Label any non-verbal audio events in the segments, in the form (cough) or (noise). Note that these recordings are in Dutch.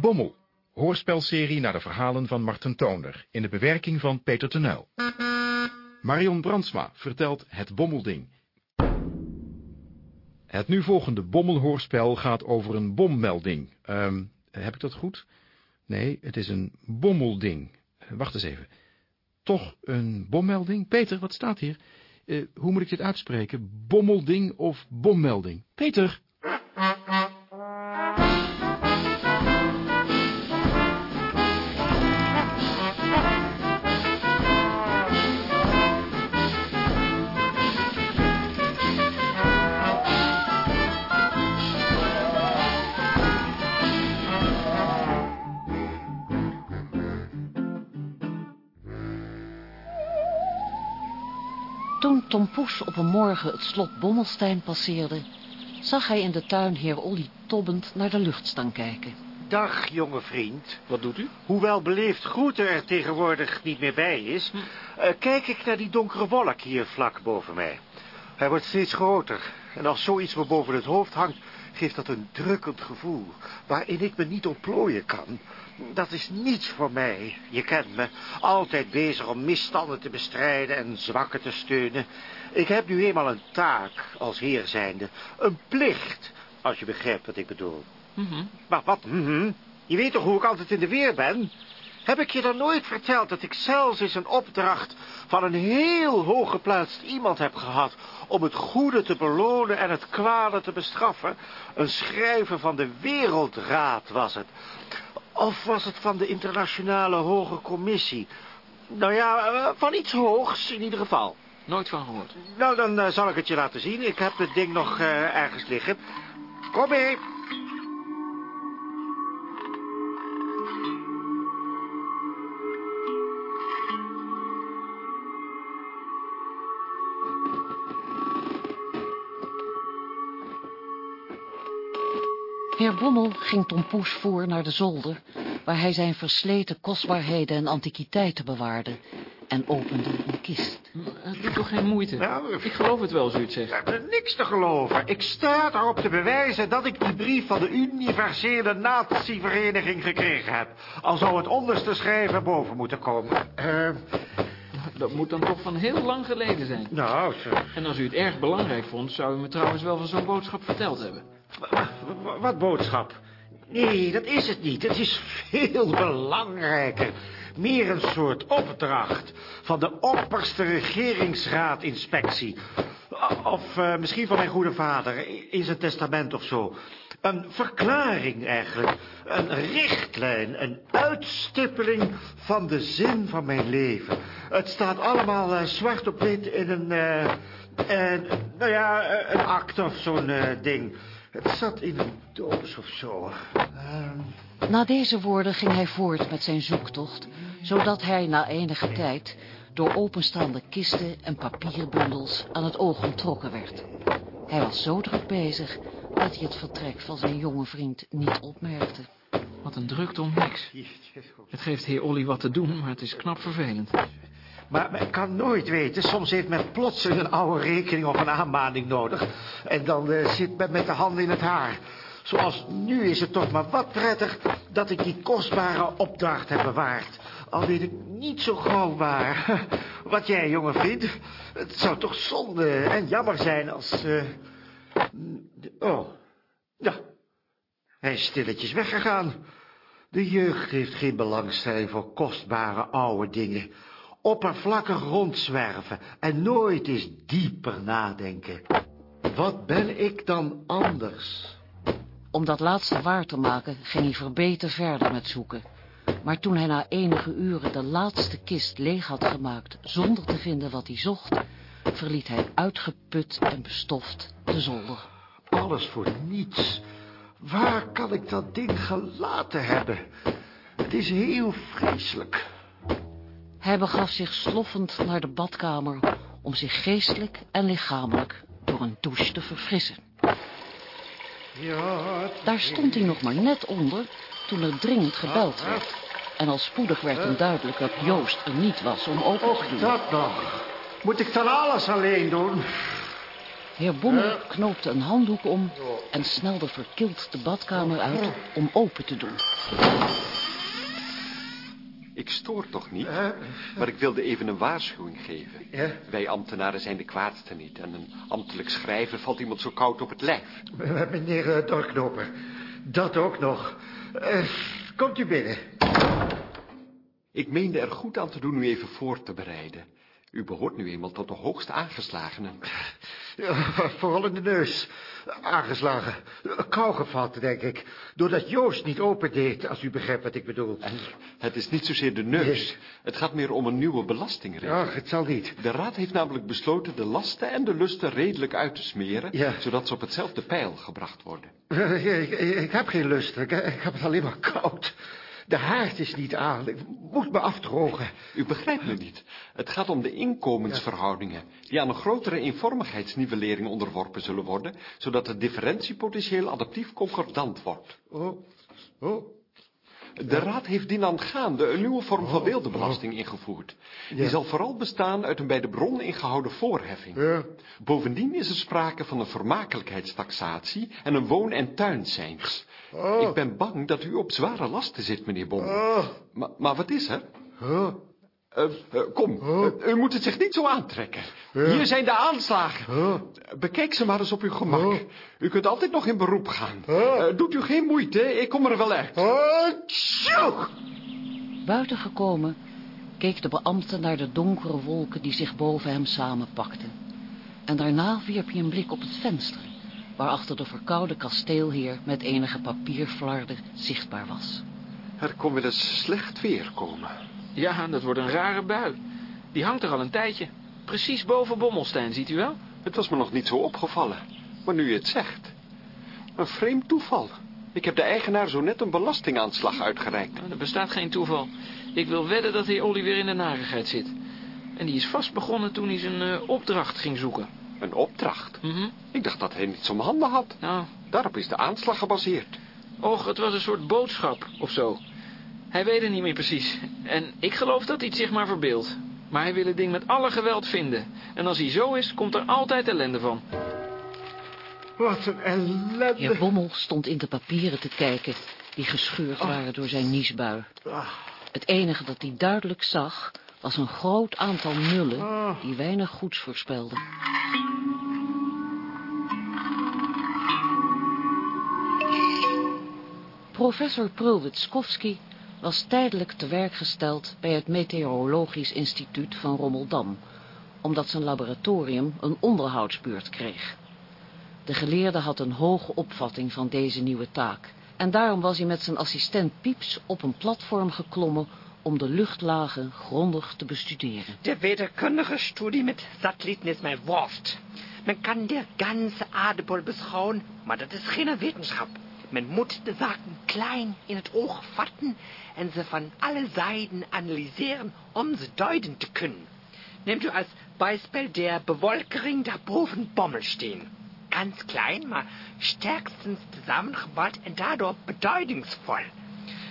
Bommel, hoorspelserie naar de verhalen van Marten Toonder, in de bewerking van Peter Tenuil. Marion Brandsma vertelt Het Bommelding. Het nu volgende bommelhoorspel gaat over een bommelding. Ehm, heb ik dat goed? Nee, het is een bommelding. Wacht eens even. Toch een bommelding? Peter, wat staat hier? Uh, hoe moet ik dit uitspreken? Bommelding of bommelding? Peter! Op een morgen het slot Bommelstein passeerde, zag hij in de tuin heer Olly tobbend naar de lucht staan kijken. Dag, jonge vriend. Wat doet u? Hoewel beleefd groeten er tegenwoordig niet meer bij is, hm. uh, kijk ik naar die donkere wolk hier vlak boven mij. Hij wordt steeds groter en als zoiets me boven het hoofd hangt, geeft dat een drukkend gevoel, waarin ik me niet ontplooien kan. Dat is niets voor mij. Je kent me. Altijd bezig om misstanden te bestrijden en zwakken te steunen. Ik heb nu eenmaal een taak als heer zijnde. Een plicht, als je begrijpt wat ik bedoel. Mm Maar wat, mm Je weet toch hoe ik altijd in de weer ben? Heb ik je dan nooit verteld dat ik zelfs eens een opdracht van een heel hooggeplaatst iemand heb gehad om het goede te belonen en het kwade te bestraffen? Een schrijver van de Wereldraad was het. Of was het van de internationale hoge commissie? Nou ja, eh, van iets hoogs in ieder geval. Nooit van gehoord. Nou, dan uh, zal ik het je laten zien. Ik heb het ding nog uh, ergens liggen. Kom mee. Heer Bommel ging Tom Poes voor naar de zolder, waar hij zijn versleten kostbaarheden en antiquiteiten bewaarde en opende een kist. Het doet toch geen moeite? Nou, ik geloof het wel, als u het zegt. Ik heb niks te geloven. Ik sta erop te bewijzen dat ik die brief van de universele natievereniging gekregen heb. Al zou het onderste schrijven boven moeten komen. Uh, dat moet dan toch van heel lang geleden zijn. Nou, zo. En als u het erg belangrijk vond, zou u me trouwens wel van zo'n boodschap verteld hebben. Wat boodschap? Nee, dat is het niet. Het is veel belangrijker. Meer een soort opdracht van de opperste regeringsraadinspectie. Of uh, misschien van mijn goede vader, in zijn testament of zo. Een verklaring eigenlijk. Een richtlijn, een uitstippeling van de zin van mijn leven. Het staat allemaal uh, zwart op wit in een... Uh, nou ja, een akte of zo'n ding. Het zat in een doos of zo. Uh... Na deze woorden ging hij voort met zijn zoektocht, zodat hij na enige tijd door openstaande kisten en papierbundels aan het oog ontrokken werd. Hij was zo druk bezig dat hij het vertrek van zijn jonge vriend niet opmerkte. Wat een drukte om niks. Het geeft heer Olly wat te doen, maar het is knap vervelend. Maar men kan nooit weten. Soms heeft men plotseling een oude rekening of een aanmaning nodig. En dan uh, zit men met de handen in het haar. Zoals nu is het toch maar wat prettig dat ik die kostbare opdracht heb bewaard. Al weet ik niet zo gauw waar. (laughs) Wat jij, jongen, vindt. Het zou toch zonde en jammer zijn als... Uh... Oh, ja. Hij is stilletjes weggegaan. De jeugd heeft geen belangstelling voor kostbare oude dingen oppervlakkig rondzwerven en nooit eens dieper nadenken. Wat ben ik dan anders? Om dat laatste waar te maken, ging hij verbeten verder met zoeken. Maar toen hij na enige uren de laatste kist leeg had gemaakt, zonder te vinden wat hij zocht, verliet hij uitgeput en bestoft de zolder. Alles voor niets. Waar kan ik dat ding gelaten hebben? Het is heel vreselijk. Hij begaf zich sloffend naar de badkamer om zich geestelijk en lichamelijk door een douche te verfrissen. Daar stond hij nog maar net onder toen er dringend gebeld werd. En al spoedig werd hem duidelijk dat Joost er niet was om open te doen. dat nog. Moet ik dan alles alleen doen? Heer Bommel knoopte een handdoek om en snelde verkild de badkamer uit om open te doen. Ik stoor toch niet, maar ik wilde even een waarschuwing geven. Ja? Wij ambtenaren zijn de kwaadste niet. En een ambtelijk schrijven valt iemand zo koud op het lijf. Eh, Meneer eh, Dorknoper, dat ook nog. Eh, komt u binnen. Ik meende er goed aan te doen u even voor te bereiden. U behoort nu eenmaal tot de hoogst aangeslagenen. Ja, vooral in de neus. Aangeslagen. Kou gevat, denk ik. Doordat Joost niet opendeed, als u begrijpt wat ik bedoel. En het is niet zozeer de neus. Nee. Het gaat meer om een nieuwe belastingregeling. Ach, het zal niet. De raad heeft namelijk besloten de lasten en de lusten redelijk uit te smeren... Ja. zodat ze op hetzelfde pijl gebracht worden. Eh, Ik, ik, ik heb geen lust. Ik, ik heb het alleen maar koud. De haard is niet aan. Ik moet me afdrogen. U begrijpt me niet. Het gaat om de inkomensverhoudingen... die aan een grotere eenvormigheidsnivellering onderworpen zullen worden... zodat het differentiepotentieel adaptief concordant wordt. Oh, oh. De Raad heeft dienaangaande een nieuwe vorm van weeldebelasting ingevoerd. Die zal vooral bestaan uit een bij de bron ingehouden voorheffing. Ja. Bovendien is er sprake van een vermakelijkheidstaxatie en een woon- en tuincijns. Oh. Ik ben bang dat u op zware lasten zit, meneer Bommel. Oh. Maar, maar wat is er? Oh. Eh, eh, kom, eh, u moet het zich niet zo aantrekken. Hier zijn de aanslagen. Bekijk ze maar eens op uw gemak. U kunt altijd nog in beroep gaan. Doet u geen moeite, ik kom er wel uit. Buiten gekomen keek de beambte naar de donkere wolken die zich boven hem samenpakten. En daarna wierp hij een blik op het venster, waarachter de verkoude kasteelheer met enige papierflarden zichtbaar was. Er kon wel eens slecht weer komen. Ja, dat wordt een rare bui. Die hangt er al een tijdje. Precies boven Bommelstein, ziet u wel? Het was me nog niet zo opgevallen. Maar nu je het zegt. Een vreemd toeval. Ik heb de eigenaar zo net een belastingaanslag uitgereikt. Nou, er bestaat geen toeval. Ik wil wedden dat heer Olly weer in de narigheid zit. En die is vast begonnen toen hij zijn eh, opdracht ging zoeken. Een opdracht. Mhm. Ik dacht dat hij niets om handen had. Nou, Daarop is de aanslag gebaseerd. och, het was een soort boodschap of zo. Hij weet het niet meer precies. En ik geloof dat hij het zich maar verbeeldt. Maar hij wil het ding met alle geweld vinden. En als hij zo is, komt er altijd ellende van. Wat een ellende. Heer Bommel stond in de papieren te kijken, die gescheurd waren door zijn niesbui. Het enige dat hij duidelijk zag, was een groot aantal nullen die weinig goeds voorspelden. Professor Prulwitskowski was tijdelijk te werk gesteld bij het Meteorologisch Instituut van Rommeldam, omdat zijn laboratorium een onderhoudsbeurt kreeg. De geleerde had een hoge opvatting van deze nieuwe taak. En daarom was hij met zijn assistent Pieps op een platform geklommen om de luchtlagen grondig te bestuderen. De wederkundige studie met satellieten is mijn worst. Men kan de ganze aardbol beschouwen, maar dat is geen wetenschap. Men moet de zaken klein in het oog vatten en ze van alle zijden analyseren om ze duiden te kunnen. Neemt u als Beispiel der Bewolkering daarboven Bommelstein. Ganz klein, maar stärkstens zusammengebaut en daardoor beduidingsvol.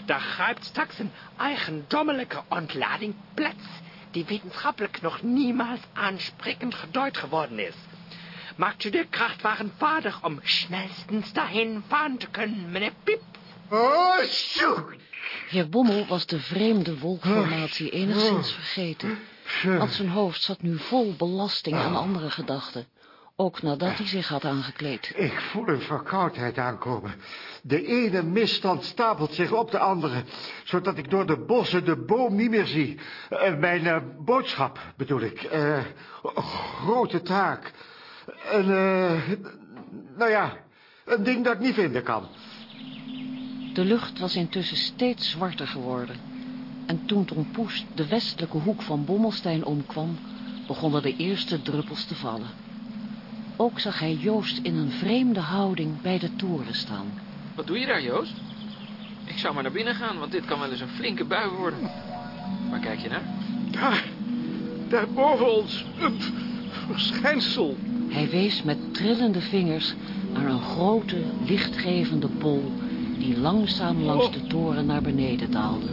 Daar grijpt straks een eigendommelijke ontlading plaats die wetenschappelijk nog niemals aansprekend geduid geworden is. Maakt u de krachtwagen vaardig om snelstens daarheen varen te kunnen, meneer Piep? Oh, tjoe! Heer Bommel was de vreemde wolkformatie enigszins vergeten, want zijn hoofd zat nu vol belasting en andere gedachten, ook nadat hij zich had aangekleed. Ik voel een verkoudheid aankomen. De ene misstand stapelt zich op de andere, zodat ik door de bossen de boom niet meer zie. Eh, mijn eh, boodschap, bedoel ik. Eh, grote taak. En, eh, nou ja, een ding dat ik niet vinden kan. De lucht was intussen steeds zwarter geworden. En toen Tom Poes de westelijke hoek van Bommelstein omkwam, begonnen de eerste druppels te vallen. Ook zag hij Joost in een vreemde houding bij de toren staan. Wat doe je daar, Joost? Ik zou maar naar binnen gaan, want dit kan wel eens een flinke bui worden. Waar kijk je naar? Daar, daar boven ons, een verschijnsel. Hij wees met trillende vingers naar een grote, lichtgevende bol die langzaam langs de toren naar beneden daalde.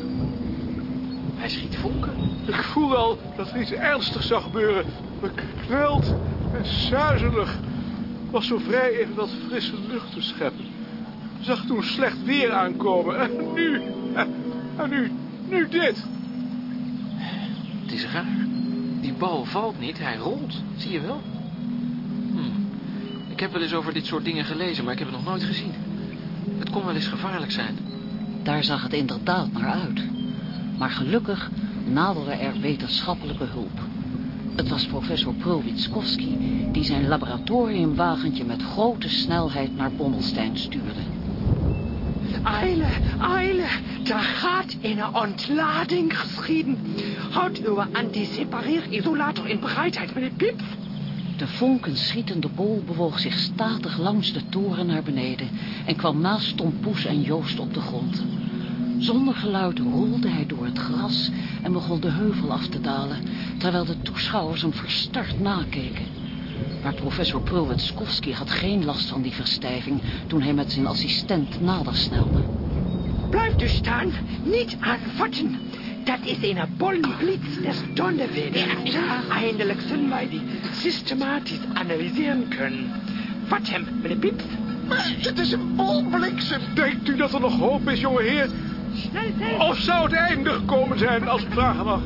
Hij schiet vonken. Ik voel al dat er iets ernstigs zou gebeuren. Bekneld en suizelig. was zo vrij even wat frisse lucht te scheppen. Zag toen slecht weer aankomen. En nu... En nu... Nu dit. Het is raar. Die bal valt niet, hij rolt. Zie je wel? Ik heb wel eens over dit soort dingen gelezen, maar ik heb het nog nooit gezien. Het kon wel eens gevaarlijk zijn. Daar zag het inderdaad naar uit. Maar gelukkig naderde er wetenschappelijke hulp. Het was professor Prowitskowski die zijn laboratoriumwagentje met grote snelheid naar Bommelstein stuurde. Eile, eile, daar gaat een ontlading geschieden. Houd uw antisepareerisolator in bereidheid, meneer Pips. De vonkenschietende bol bewoog zich statig langs de toren naar beneden... en kwam naast Tom Poes en Joost op de grond. Zonder geluid rolde hij door het gras en begon de heuvel af te dalen... terwijl de toeschouwers hem verstard nakeken. Maar professor Prowetskowski had geen last van die verstijving... toen hij met zijn assistent nader snelde. Blijft u staan, niet aanvatten. Dat is een bollenblitz des Donnerwetters. Eindelijk zullen wij die systematisch analyseren kunnen. Vat hem, meneer Pips. Het is een bolbliksem. Denkt u dat er nog hoop is, jongeheer? Of zou het einde gekomen zijn, als ik vragen mag?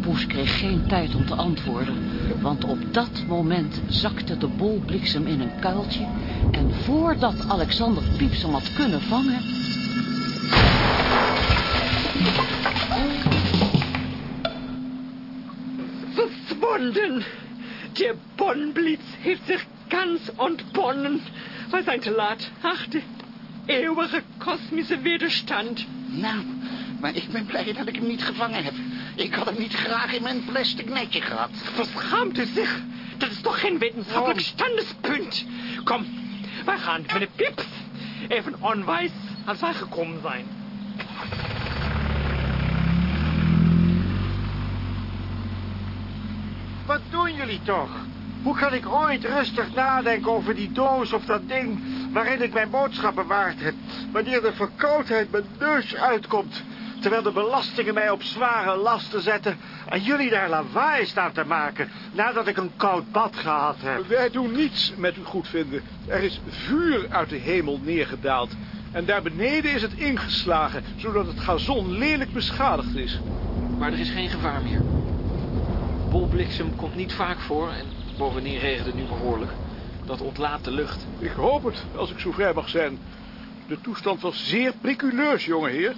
Poes kreeg geen tijd om te antwoorden... want op dat moment zakte de bolbliksem in een kuiltje... en voordat Alexander Pieps hem had kunnen vangen... Verschwunden. Der Bonnenblitz heeft zich ganz ontbonnen. We zijn te laat. Ach, de eeuwige kosmische weerstand. Nou, maar ik ben blij dat ik hem niet gevangen heb. Ik had hem niet graag in mijn plastic netje gehad. Verschaamt u zich? Dat is toch geen wetenschappelijk standespunt? Kom, wij gaan met de pips. Even onwijs als wij gekomen zijn. Wat doen jullie toch? Hoe kan ik ooit rustig nadenken over die doos of dat ding... waarin ik mijn boodschap bewaard heb... wanneer de verkoudheid mijn neus uitkomt... terwijl de belastingen mij op zware lasten zetten... en jullie daar lawaai staan te maken... nadat ik een koud bad gehad heb? Wij doen niets met uw goedvinden. Er is vuur uit de hemel neergedaald. En daar beneden is het ingeslagen, zodat het gazon lelijk beschadigd is. Maar er is geen gevaar meer. Bolbliksem komt niet vaak voor en bovendien regent het nu behoorlijk. Dat ontlaat de lucht. Ik hoop het, als ik zo vrij mag zijn. De toestand was zeer priculeus, jongeheer.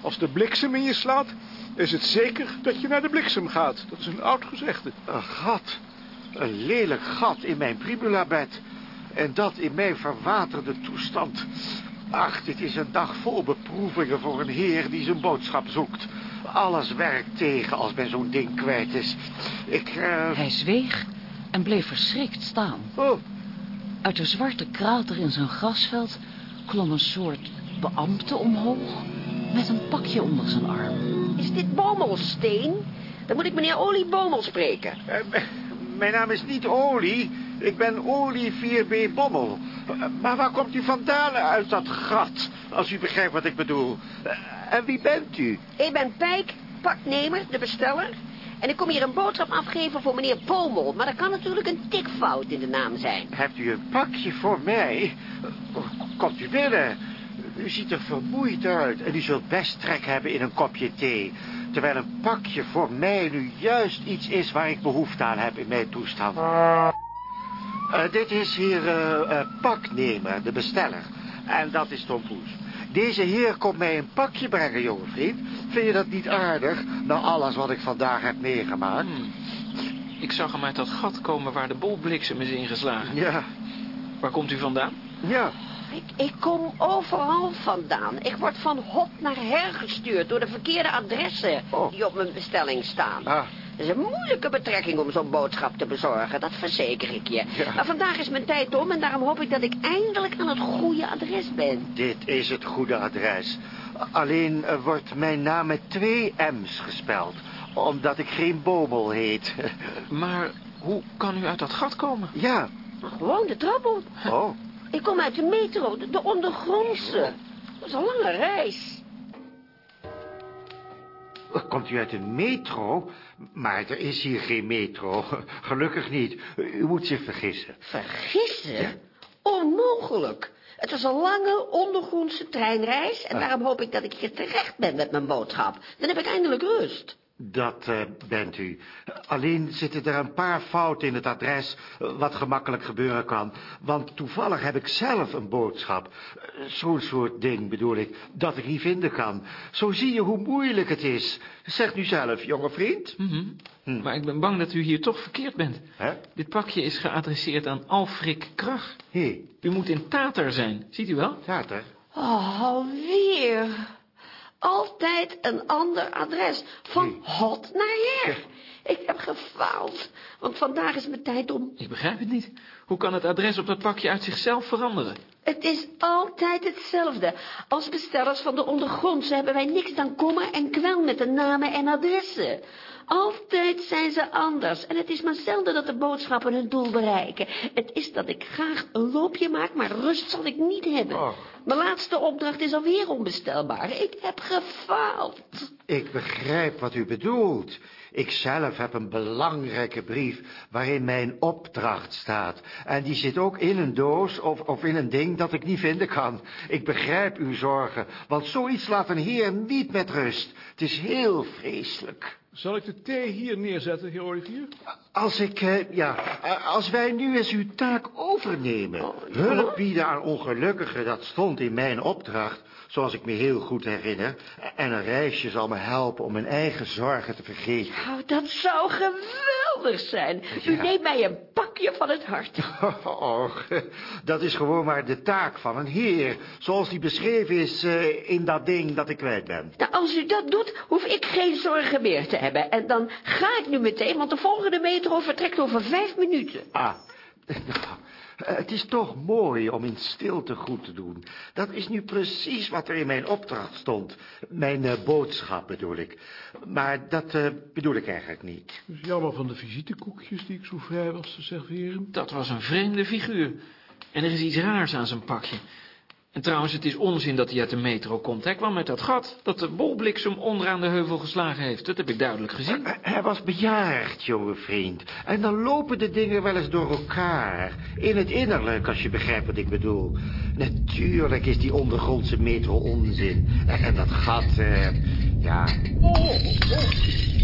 Als de bliksem in je slaat, is het zeker dat je naar de bliksem gaat. Dat is een oud gezegde. Een gat. Een lelijk gat in mijn primulabed. En dat in mijn verwaterde toestand. Ach, dit is een dag vol beproevingen voor een heer die zijn boodschap zoekt. Alles werkt tegen als men zo'n ding kwijt is. Ik, eh... Hij zweeg en bleef verschrikt staan. Oh, Uit de zwarte krater in zijn grasveld klom een soort beambte omhoog... met een pakje onder zijn arm. Is dit Bomelsteen? Dan moet ik meneer Olie Bomel spreken. eh, mijn naam is niet Olie. Ik ben Olie 4B Bommel. Eh, Maar waar komt u vandaan uit dat gat, als u begrijpt wat ik bedoel? En wie bent u? Ik ben Pijk, paknemer, de besteller. En ik kom hier een boodschap afgeven voor meneer Bomel. Maar er kan natuurlijk een tikfout in de naam zijn. Hebt u een pakje voor mij? Oh, Komt u binnen. U ziet er vermoeid uit en u zult best trek hebben in een kopje thee. Terwijl een pakje voor mij nu juist iets is waar ik behoefte aan heb in mijn toestand. Eh, dit is hier eh, eh, paknemer, de besteller. En dat is Tom Poes. Deze heer komt mij een pakje brengen, jonge vriend. Vind je dat niet aardig, na alles wat ik vandaag heb meegemaakt? Hmm. Ik zag hem uit dat gat komen waar de bolbliksem is ingeslagen. Ja, Waar komt u vandaan? ja. Ik, ik kom overal vandaan. Ik word van hop naar her gestuurd door de verkeerde adressen Oh. die op mijn bestelling staan. Ah, Het is een moeilijke betrekking om zo'n boodschap te bezorgen, dat verzeker ik je. Ja. Maar vandaag is mijn tijd om en daarom hoop ik dat ik eindelijk aan het goede adres ben. Dit is het goede adres. Alleen wordt mijn naam met twee M's gespeld. Omdat ik geen Bomel heet. (laughs) Maar hoe kan u uit dat gat komen? ja. Maar gewoon de trap op. Oh. Ik kom uit de metro, de, de ondergrondse. Dat is een lange reis. Komt u uit een metro? Maar er is hier geen metro. (laughs) Gelukkig niet. U moet zich vergissen. Vergissen? Onmogelijk. Het was een lange ondergrondse treinreis... en daarom hoop ik dat ik hier terecht ben met mijn boodschap. Dan heb ik eindelijk rust. Dat uh, bent u. Alleen zitten er een paar fouten in het adres, wat gemakkelijk gebeuren kan. Want toevallig heb ik zelf een boodschap. Zo'n soort ding bedoel ik, dat ik niet vinden kan. Zo zie je hoe moeilijk het is. Zeg nu zelf, jonge vriend. Mm -hmm. hm. Maar ik ben bang dat u hier toch verkeerd bent. Hè? Dit pakje is geadresseerd aan Alfrik Krach. Hé. U moet in Tater zijn, ziet u wel? Tater? Oh, alweer. Altijd een ander adres. Van hot naar her. Ik heb gefaald. Want vandaag is mijn tijd om... Ik begrijp het niet. Hoe kan het adres op dat pakje uit zichzelf veranderen? Het is altijd hetzelfde. Als bestellers van de ondergrondse hebben wij niks dan kommer en kwel met de namen en adressen. Altijd zijn ze anders. En het is maar zelden dat de boodschappen hun doel bereiken. Het is dat ik graag een loopje maak, maar rust zal ik niet hebben. Oh. Mijn laatste opdracht is alweer onbestelbaar. Ik heb gefaald. Ik begrijp wat u bedoelt. Ik zelf heb een belangrijke brief waarin mijn opdracht staat. En die zit ook in een doos of, of in een ding dat ik niet vinden kan. Ik begrijp uw zorgen, want zoiets laat een heer niet met rust. Het is heel vreselijk. Zal ik de thee hier neerzetten, heer Olivier? Als ik, uh, ja, als wij nu eens uw taak overnemen. Oh, Hulp bieden aan ongelukkigen, dat stond in mijn opdracht, zoals ik me heel goed herinner. En een reisje zal me helpen om mijn eigen zorgen te vergeten. Oh, dat zou geweldig zijn. U neemt mij een pakje van het hart. (laughs) Och, dat is gewoon maar de taak van een heer, zoals die beschreven is uh, in dat ding dat ik kwijt ben. Nou, als u dat doet, hoef ik geen zorgen meer te hebben. En dan ga ik nu meteen, want de volgende metro vertrekt over vijf minuten. Ah, (laughs) nou, eh, het is toch mooi om in stilte goed te doen. Dat is nu precies wat er in mijn opdracht stond. Mijn uh, boodschap bedoel ik. Maar dat uh, bedoel ik eigenlijk niet. Is jammer van de visitekoekjes die ik zo vrij was te serveren. Dat was een vreemde figuur. En er is iets raars aan zijn pakje. En trouwens, het is onzin dat hij uit de metro komt. Hij kwam uit dat gat dat de bolbliksem onderaan de heuvel geslagen heeft. Dat heb ik duidelijk gezien. Hij was bejaard, jonge vriend. En dan lopen de dingen wel eens door elkaar. In het innerlijk, als je begrijpt wat ik bedoel. Natuurlijk is die ondergrondse metro onzin. En, dat gat, uh, ja... Oh, oh.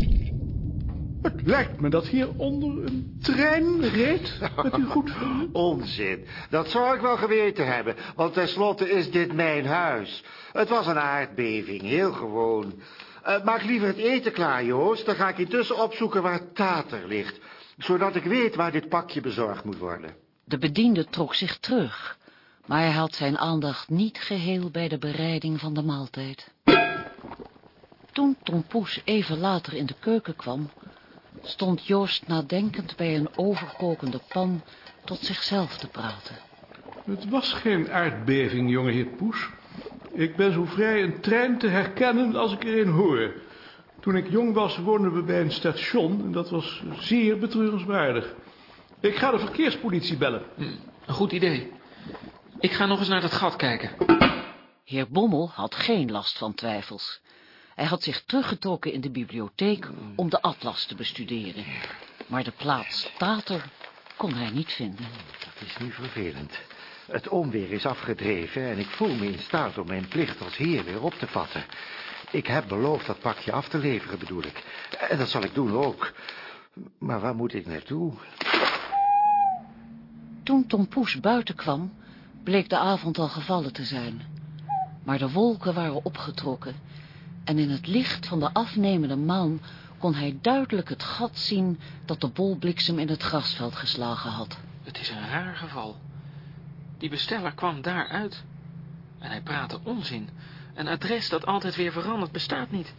Het lijkt me dat hier onder een trein reed, met u goed. (laughs) Onzin. Dat zou ik wel geweten hebben, want tenslotte is dit mijn huis. Het was een aardbeving, heel gewoon. Uh, maak liever het eten klaar, Joost. Dan ga ik intussen opzoeken waar Tater ligt. Zodat ik weet waar dit pakje bezorgd moet worden. De bediende trok zich terug, maar hij had zijn aandacht niet geheel bij de bereiding van de maaltijd. Toen Tom Poes even later in de keuken kwam, stond Joost nadenkend bij een overkokende pan tot zichzelf te praten. Het was geen aardbeving, jonge heer Poes. Ik ben zo vrij een trein te herkennen als ik er een hoor. Toen ik jong was, woonden we bij een station en dat was zeer betreurenswaardig. Ik ga de verkeerspolitie bellen. Hm, een goed idee. Ik ga nog eens naar dat gat kijken. Heer Bommel had geen last van twijfels. Hij had zich teruggetrokken in de bibliotheek om de atlas te bestuderen. Maar de plaats Tater kon hij niet vinden. Dat is nu vervelend. Het onweer is afgedreven en ik voel me in staat om mijn plicht als heer weer op te vatten. Ik heb beloofd dat pakje af te leveren, bedoel ik. En dat zal ik doen ook. Maar waar moet ik naartoe? Toen Tom Poes buiten kwam, bleek de avond al gevallen te zijn. Maar de wolken waren opgetrokken en in het licht van de afnemende maan kon hij duidelijk het gat zien dat de bolbliksem in het grasveld geslagen had. Het is een raar geval. Die besteller kwam daaruit. En hij praatte onzin. Een adres dat altijd weer verandert bestaat niet.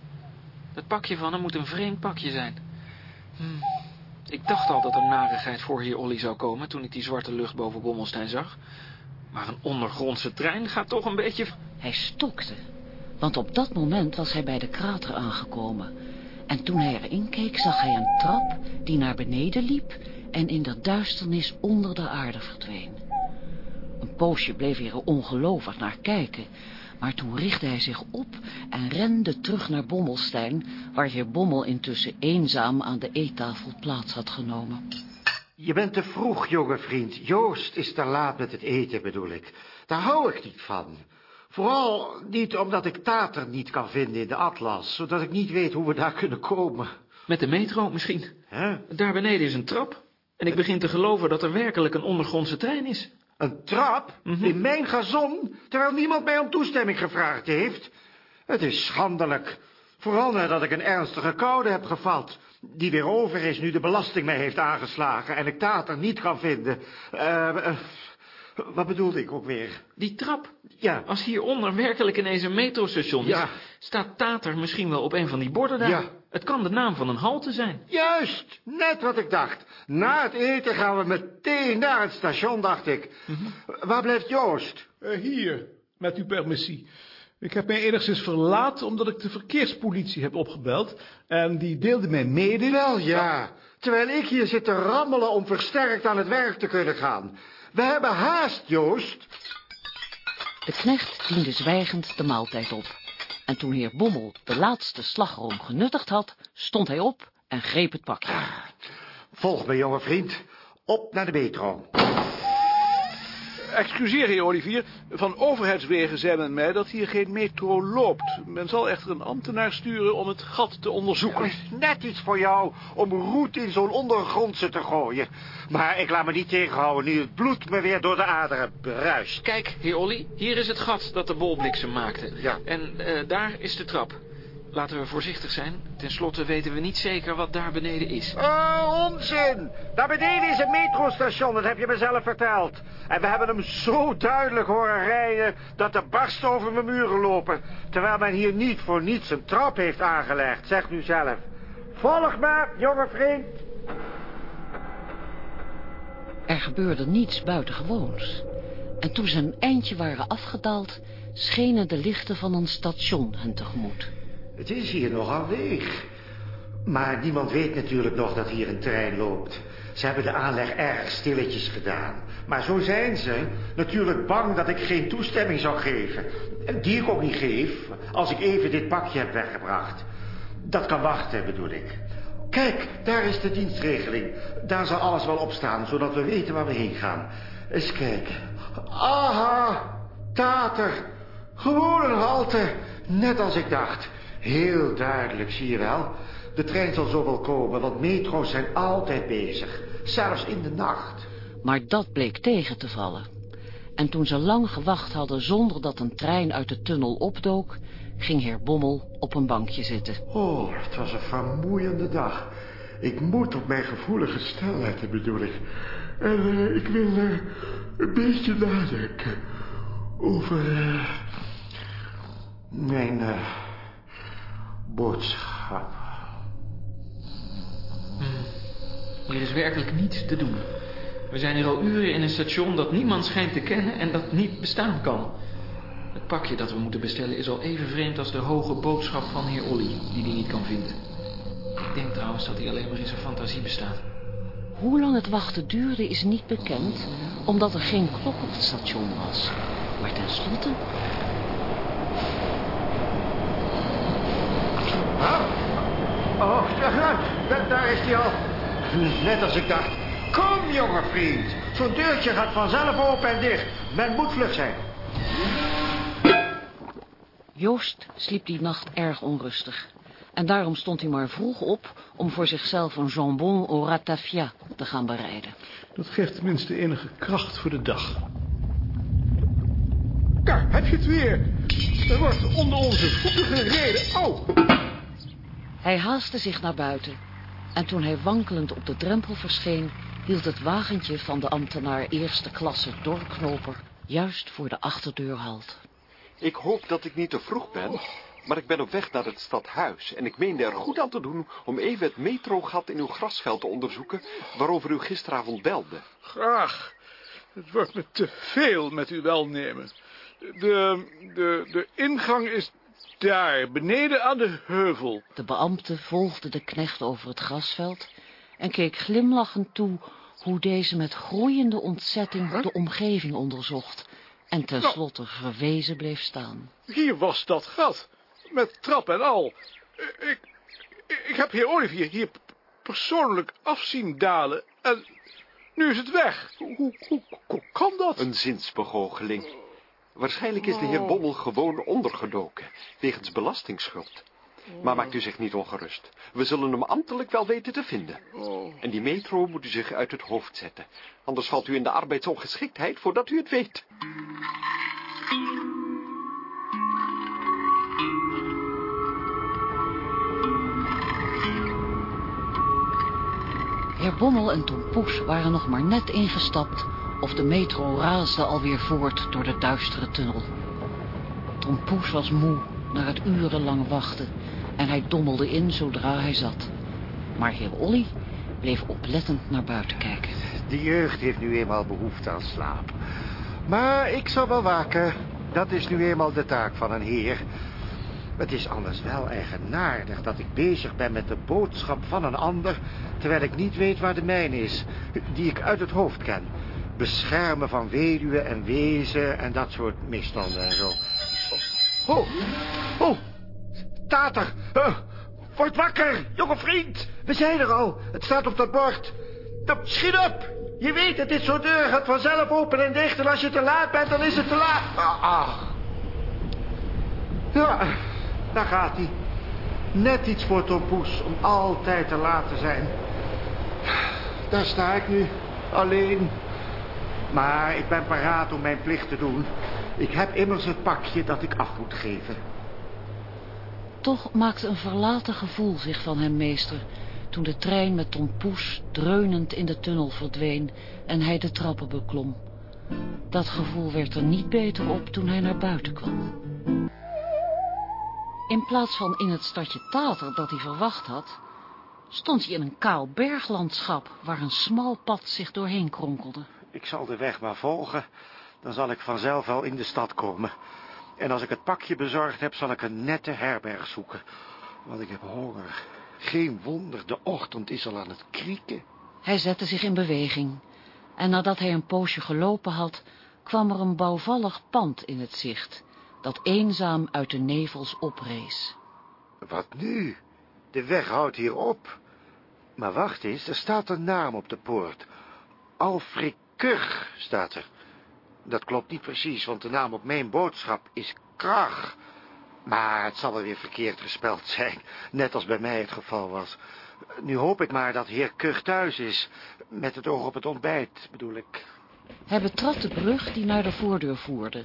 Het pakje van hem moet een vreemd pakje zijn. Hm. Ik dacht al dat er narigheid voor heer Olly zou komen toen ik die zwarte lucht boven Bommelstein zag. Maar een ondergrondse trein gaat toch een beetje... Hij stokte, want op dat moment was hij bij de krater aangekomen. En toen hij erin keek, zag hij een trap die naar beneden liep en in de duisternis onder de aarde verdween. Een poosje bleef hij er ongelovig naar kijken, Maar toen richtte hij zich op en rende terug naar Bommelstein, waar heer Bommel intussen eenzaam aan de eettafel plaats had genomen. Je bent te vroeg, jonge vriend. Joost is te laat met het eten, bedoel ik. Daar hou ik niet van. Vooral niet omdat ik Tater niet kan vinden in de atlas, zodat ik niet weet hoe we daar kunnen komen. Met de metro misschien. Hè? Daar beneden is een trap. En ik begin te geloven dat er werkelijk een ondergrondse trein is. Een trap? Mhm. In mijn gazon? Terwijl niemand mij om toestemming gevraagd heeft? Het is schandelijk. Vooral nadat ik een ernstige koude heb gevat. Die weer over is nu de belasting mij heeft aangeslagen en ik Tater niet kan vinden. Eh, eh, wat bedoelde ik ook weer? Die trap. Ja, Als hieronder werkelijk ineens een metrostation is, Ja. staat Tater misschien wel op een van die borden daar. Ja. Het kan de naam van een halte zijn. juist. Net wat ik dacht. Na het eten gaan we meteen naar het station, dacht ik. Waar blijft Joost? Eh, hier, met uw permissie. Ik heb mij enigszins verlaat omdat ik de verkeerspolitie heb opgebeld. En die deelde mij mede... Wel ja, terwijl ik hier zit te rammelen om versterkt aan het werk te kunnen gaan. We hebben haast, Joost. De knecht diende zwijgend de maaltijd op. En toen heer Bommel de laatste slagroom genuttigd had, stond hij op en greep het pakje. Volg me, jonge vriend. Op naar de metro. Excuseer, heer Olivier. Van overheidswegen zei men mij dat hier geen metro loopt. Men zal echter een ambtenaar sturen om het gat te onderzoeken. Net iets voor jou om roet in zo'n ondergrondse te gooien. Maar ik laat me niet tegenhouden nu het bloed me weer door de aderen bruist. Kijk, heer Olly, hier is het gat dat de bolbliksem maakte. Ja. En eh, daar is de trap. Laten we voorzichtig zijn. Ten slotte weten we niet zeker wat daar beneden is. Oh, onzin! Daar beneden is een metrostation, dat heb je mezelf verteld. En we hebben hem zo duidelijk horen rijden... dat de barsten over mijn muren lopen. Terwijl men hier niet voor niets een trap heeft aangelegd, zeg nu zelf. Volg me, jonge vriend. Er gebeurde niets buitengewoons. En toen ze een eindje waren afgedaald, schenen de lichten van een station hen tegemoet. Het is hier nogal leeg. Maar niemand weet natuurlijk nog dat hier een trein loopt. Ze hebben de aanleg erg stilletjes gedaan. Maar zo zijn ze. Natuurlijk bang dat ik geen toestemming zou geven. Die ik ook niet geef, als ik even dit pakje heb weggebracht. Dat kan wachten, bedoel ik. Kijk, daar is de dienstregeling. Daar zal alles wel op staan, zodat we weten waar we heen gaan. Eens kijken. Aha, Tater. Gewoon een halte, net als ik dacht. Heel duidelijk, zie je wel. De trein zal zo wel komen, want metro's zijn altijd bezig. Zelfs in de nacht. Maar dat bleek tegen te vallen. En toen ze lang gewacht hadden zonder dat een trein uit de tunnel opdook, ging heer Bommel op een bankje zitten. Oh, het was een vermoeiende dag. Ik moet op mijn gevoelige stel letten, bedoel ik. En eh, ik wil eh, een beetje nadenken over eh, mijn boodschap. Hier is werkelijk niets te doen. We zijn hier al uren in een station dat niemand schijnt te kennen en dat niet bestaan kan. Het pakje dat we moeten bestellen is al even vreemd als de hoge boodschap van heer Olly, die hij niet kan vinden. Ik denk trouwens dat hij alleen maar in zijn fantasie bestaat. Hoe lang het wachten duurde is niet bekend, omdat er geen klok op het station was. Maar tenslotte... Huh? Oh, ja, da- daar is hij al. Net als ik dacht. Kom, jonge vriend. Zo'n deurtje gaat vanzelf open en dicht. Men moet vlug zijn. Joost sliep die nacht erg onrustig. En daarom stond hij maar vroeg op om voor zichzelf een jambon au ratafia te gaan bereiden. Dat geeft tenminste enige kracht voor de dag. Daar, heb je het weer. Er wordt onder onze voeten gereden. Au! Hij haastte zich naar buiten. En toen hij wankelend op de drempel verscheen... hield het wagentje van de ambtenaar eerste klasse doorknoper... juist voor de achterdeur halt. Ik hoop dat ik niet te vroeg ben, maar ik ben op weg naar het stadhuis. En ik meende er goed aan te doen om even het metrogat in uw grasveld te onderzoeken... waarover u gisteravond belde. Graag. Het wordt me te veel met uw welnemen. De, de, de ingang is daar, beneden aan de heuvel. De beambte volgde de knecht over het grasveld... en keek glimlachend toe hoe deze met groeiende ontzetting de omgeving onderzocht... en tenslotte verwezen bleef staan. Hier was dat gat. Met trap en al. Ik, ik, heb heer Olivier hier persoonlijk afzien dalen. En nu is het weg. Hoe, hoe, hoe, hoe kan dat? Een zinsbegoocheling. Waarschijnlijk is de heer Bommel gewoon ondergedoken, wegens belastingsschuld. Maar maakt u zich niet ongerust. We zullen hem ambtelijk wel weten te vinden. En die metro moet u zich uit het hoofd zetten. Anders valt u in de arbeidsongeschiktheid voordat u het weet. Heer Bommel en Tom Poes waren nog maar net ingestapt of de metro raasde alweer voort door de duistere tunnel. Tom Poes was moe na het urenlange wachten en hij dommelde in zodra hij zat. Maar heer Olly bleef oplettend naar buiten kijken. De jeugd heeft nu eenmaal behoefte aan slaap. Maar ik zal wel waken. Dat is nu eenmaal de taak van een heer. Het is anders wel eigenaardig dat ik bezig ben met de boodschap van een ander... terwijl ik niet weet waar de mijne is, die ik uit het hoofd ken. Beschermen van weduwe en wezen en dat soort misstanden en zo. Oh, oh, Tater, uh, word wakker, jonge vriend. We zijn er al, het staat op dat bord. Nou, schiet op. Je weet het, dit soort deur gaat vanzelf open en dicht... en als je te laat bent, dan is het te laat. Ah. Ja, daar gaat hij. Net iets voor Tom Poes om altijd te laat te zijn. Daar sta ik nu, alleen. Maar ik ben paraat om mijn plicht te doen. Ik heb immers het pakje dat ik af moet geven. Toch maakte een verlaten gevoel zich van hem meester... toen de trein met Tom Poes dreunend in de tunnel verdween... en hij de trappen beklom. Dat gevoel werd er niet beter op toen hij naar buiten kwam. In plaats van in het stadje Tater dat hij verwacht had... stond hij in een kaal berglandschap... waar een smal pad zich doorheen kronkelde. Ik zal de weg maar volgen. Dan zal ik vanzelf wel in de stad komen. En als ik het pakje bezorgd heb, zal ik een nette herberg zoeken. Want ik heb honger. Geen wonder, de ochtend is al aan het krieken. Hij zette zich in beweging. En nadat hij een poosje gelopen had... kwam er een bouwvallig pand in het zicht... dat eenzaam uit de nevels oprees. Wat nu? De weg houdt hier op. Maar wacht eens, er staat een naam op de poort. Alfred Kug staat er. Dat klopt niet precies, want de naam op mijn boodschap is Krach. Maar het zal wel weer verkeerd gespeld (laughs) zijn, net als bij mij het geval was. Nu hoop ik maar dat heer Kug thuis is, met het oog op het ontbijt, bedoel ik. Hij betrad de brug die naar de voordeur voerde.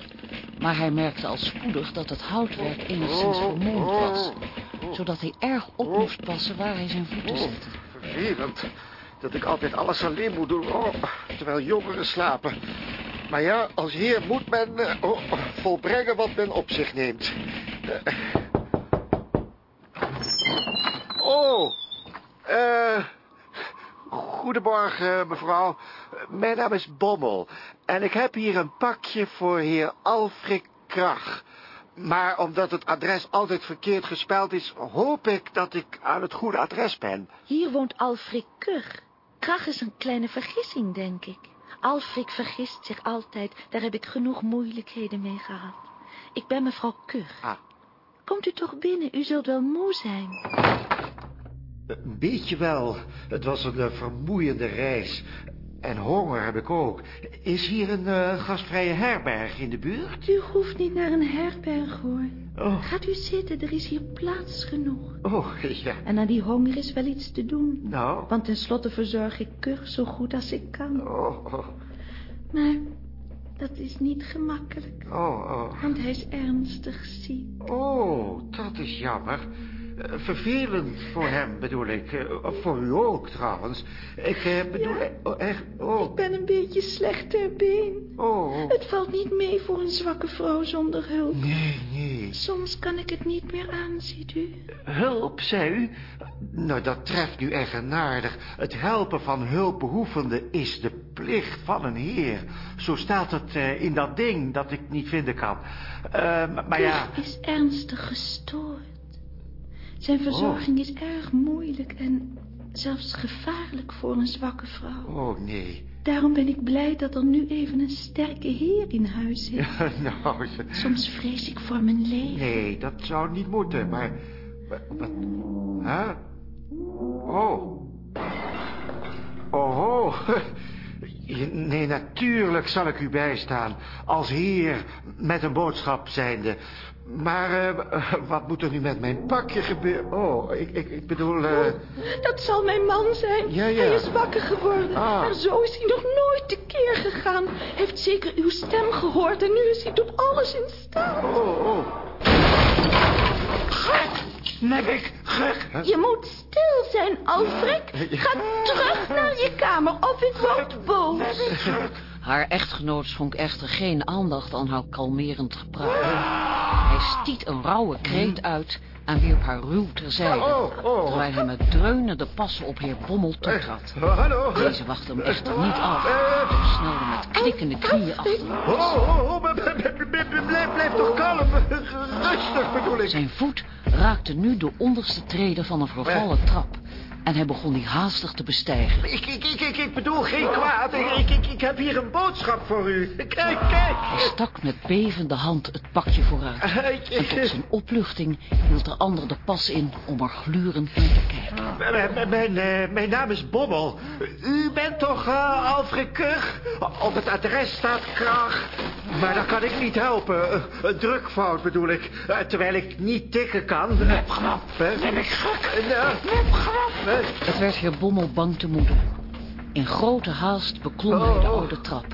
Maar hij merkte al spoedig dat het houtwerk enigszins vermolmd was. Zodat hij erg op moest passen waar hij zijn voeten zette. Vervelend dat ik altijd alles alleen moet doen, oh, terwijl jongeren slapen. Maar ja, als heer moet men eh, oh, volbrengen wat men op zich neemt. Eh. Oh, eh... Goedemorgen, mevrouw. Mijn naam is Bommel. En ik heb hier een pakje voor heer Alfred Krach. Maar omdat het adres altijd verkeerd gespeld is... hoop ik dat ik aan het goede adres ben. Hier woont Alfred Kug. Krach is een kleine vergissing, denk ik. Alfred vergist zich altijd. Daar heb ik genoeg moeilijkheden mee gehad. Ik ben mevrouw Kug. Ah. Komt u toch binnen, u zult wel moe zijn. Een beetje wel. Het was een eh, vermoeiende reis. En honger heb ik ook. Is hier een eh, gastvrije herberg in de buurt? U hoeft niet naar een herberg, hoor. Oh, Gaat u zitten, er is hier plaats genoeg. oh ja. En aan die honger is wel iets te doen. Nou, Want tenslotte verzorg ik Kug zo goed als ik kan. oh, oh, Maar dat is niet gemakkelijk. oh, oh. Want hij is ernstig ziek. Oh, dat is jammer. Eh, vervelend voor hem, bedoel ik. Eh, voor u ook, trouwens. Ik eh, bedoel... oh, echt... Oh, Ik ben een beetje slecht ter been. oh. Het valt niet mee voor een zwakke vrouw zonder hulp. Nee, nee. Soms kan ik het niet meer aan, ziet u. Hulp, zei u? Nou, dat treft nu eigenaardig. Het helpen van hulpbehoevenden is de plicht van een heer. Zo staat het in dat ding dat ik niet vinden kan. Eh, maar ja... Is ernstig gestoord. Zijn verzorging is erg moeilijk en zelfs gevaarlijk voor een zwakke vrouw. Oh, nee. Daarom ben ik blij dat er nu even een sterke heer in huis is. (laughs) Ja, nou, Soms vrees ik voor mijn leven. nee, dat zou niet moeten, maar... Wat? wat huh? Oh. Oh, (laughs) Nee, natuurlijk zal ik u bijstaan. Als heer met een boodschap zijnde. Maar eh, (laughs) wat moet er nu met mijn pakje gebeuren? Oh, ik, ik, ik bedoel... eh, Dat zal mijn man zijn. Ja, ja. Hij is wakker geworden. Ah. Maar zo is hij nog nooit tekeer gegaan. Hij heeft zeker uw stem gehoord en nu is hij tot alles in staat. Oh, oh. Gek! Nee, gek! Huh? Je moet stil zijn, Alfred. Ga terug naar je kamer of ik word boos. Haar echtgenoot schonk echter geen aandacht aan haar kalmerend gepraat. Hij stiet een rauwe kreet uit en wierp haar ruw terzijde, Oh, oh. terwijl hij met dreunende passen op heer Bommel toetrad. Oh, hallo. Deze wachtte hem echter niet af, doch snelde met knikkende knieën achter. Oh, oh, oh, blijf, blijf toch kalm. Rustig bedoel ik. Zijn voet raakte nu de onderste trede van een vervallen trap en hij begon die haastig te bestijgen. Ik, ik, ik, ik, bedoel geen kwaad. Ik, ik, ik, heb hier een boodschap voor u. Kijk, kijk. Hij stak met bevende hand het pakje vooruit. En tot zijn opluchting hield de ander de pas in om er glurend naar te kijken. Mijn, mijn, mijn, eh, mijn naam is Bommel. U bent toch eh, Alfred Kug? Op het adres staat Krag. Maar dat kan ik niet helpen. Eh, Een drukfout bedoel ik. Eh, Terwijl ik niet tikken kan. Nepgrap. Ben ik gek? Nepgrap. Het werd heer Bommel bang te moede. In grote haast beklom hij de oude trap.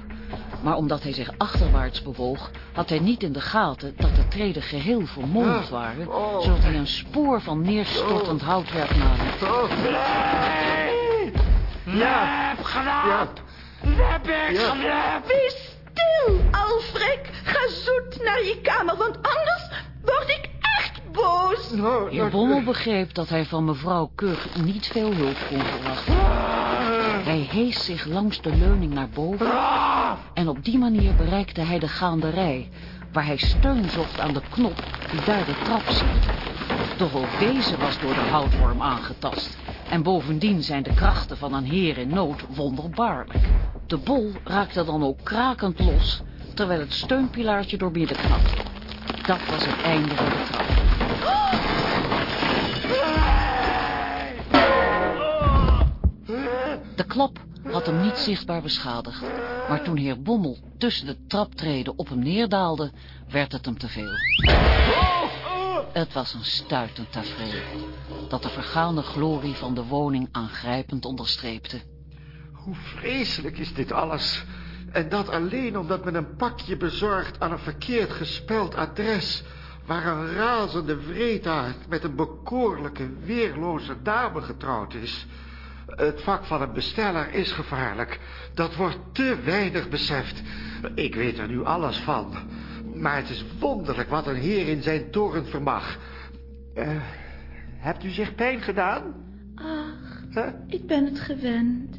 Maar omdat hij zich achterwaarts bewoog, had hij niet in de gaten dat de treden geheel vermolmd waren, zodat hij een spoor van neerstortend houtwerk naliet. Oh. Ja. Ja. Ja. Stil, Alfred. Ga zoet naar je kamer, want anders word ik echt boos. Nou, Heer nou, Bommel begreep dat hij van mevrouw Kug niet veel hulp kon verwachten. Hij hees zich langs de leuning naar boven en op die manier bereikte hij de gaanderij, waar hij steun zocht aan de knop die daar de trap ziet. Doch ook deze was door de houtworm aangetast. En bovendien zijn de krachten van een heer in nood wonderbaarlijk. De bol raakte dan ook krakend los, terwijl het steunpilaartje doormidden knapte. Dat was het einde van de trap. De klap had hem niet zichtbaar beschadigd. Maar toen heer Bommel tussen de traptreden op hem neerdaalde, werd het hem te veel. Het was een stuitend tafereel, dat de vergaande glorie van de woning aangrijpend onderstreepte. Hoe vreselijk is dit alles. En dat alleen omdat men een pakje bezorgt aan een verkeerd gespeld adres... waar een razende wreedaard met een bekoorlijke, weerloze dame getrouwd is. Het vak van een besteller is gevaarlijk. Dat wordt te weinig beseft. Ik weet er nu alles van. Maar het is wonderlijk wat een heer in zijn toren vermag. Eh, hebt u zich pijn gedaan? Ach, Huh? ik ben het gewend.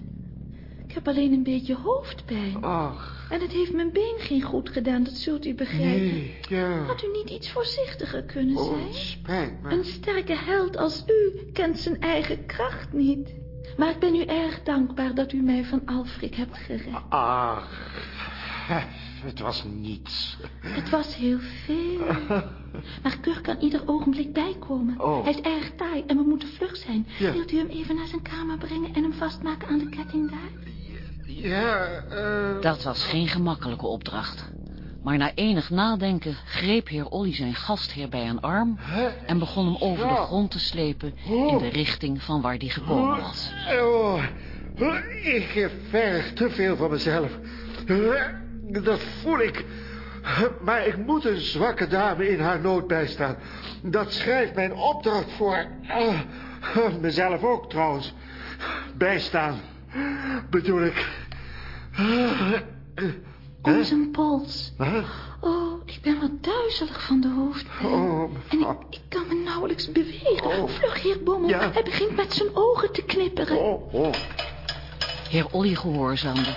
Ik heb alleen een beetje hoofdpijn. Och, En het heeft mijn been geen goed gedaan, dat zult u begrijpen. nee, ja. Had u niet iets voorzichtiger kunnen Oh, zijn? het spijt me. Een sterke held als u kent zijn eigen kracht niet. Maar ik ben u erg dankbaar dat u mij van Alfred hebt gered. Ach, (laughs) het was niets. Het was heel veel. (laughs) Maar Kug kan ieder ogenblik bijkomen. Oh. Hij is erg taai en we moeten vlug zijn. Ja. Wilt u hem even naar zijn kamer brengen en hem vastmaken aan de ketting daar? Ja, eh... Dat was geen gemakkelijke opdracht. Maar na enig nadenken greep heer Olly zijn gastheer bij een arm... en begon hem over de grond te slepen in de richting van waar die gekomen was. Oh, ik verg te veel van mezelf. Dat voel ik. Maar ik moet een zwakke dame in haar nood bijstaan. Dat schrijft mijn opdracht voor. Ah, mezelf ook trouwens. Bijstaan, bedoel ik. Om zijn pols. Huh? Oh, ik ben wat duizelig van de hoofdpijn. Oh, En ik, mevrouw. ik kan me nauwelijks bewegen. Oh. Vlug, heer Bommel. Ja. Hij begint met zijn ogen te knipperen. Oh, oh. Heer Olly gehoorzaamde.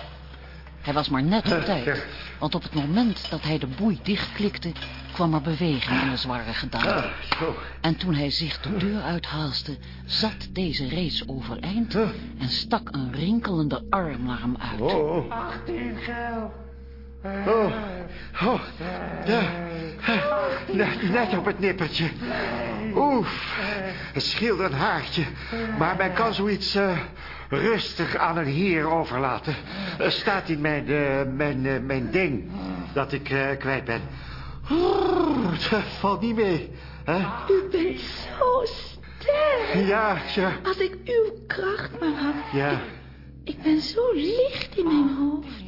Hij was maar net op tijd, want op het moment dat hij de boei dichtklikte... kwam er beweging in de zware gedaante. Ah. En toen hij zich de deur uithaalste, zat deze reeds overeind en stak een rinkelende arm naar hem uit. Oh. Oh, oh, ja. Net, net op het nippertje. Oef, het scheelde een haartje. Maar men kan zoiets eh, rustig aan een heer overlaten. Er staat in mijn, eh, mijn, eh, mijn ding dat ik eh, kwijt ben. Het valt niet mee. Hè? U bent zo sterk. Ja, ja, Als ik uw kracht maar had. ja. Ik ben zo licht in mijn hoofd.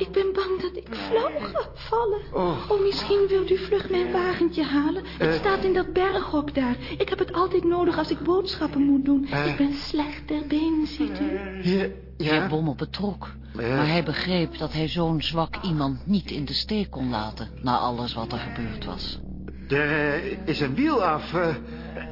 Ik ben bang dat ik flauw ga vallen. Oh. Oh, misschien wilt u vlug mijn wagentje halen. Het Eh. staat in dat berghok daar. Ik heb het altijd nodig als ik boodschappen moet doen. Eh. Ik ben slecht ter been, ziet u. Ja, Heer ja. Bommel betrok, Ja. maar hij begreep dat hij zo'n zwak iemand niet in de steek kon laten... na alles wat er gebeurd was. Er is een wiel af. eh,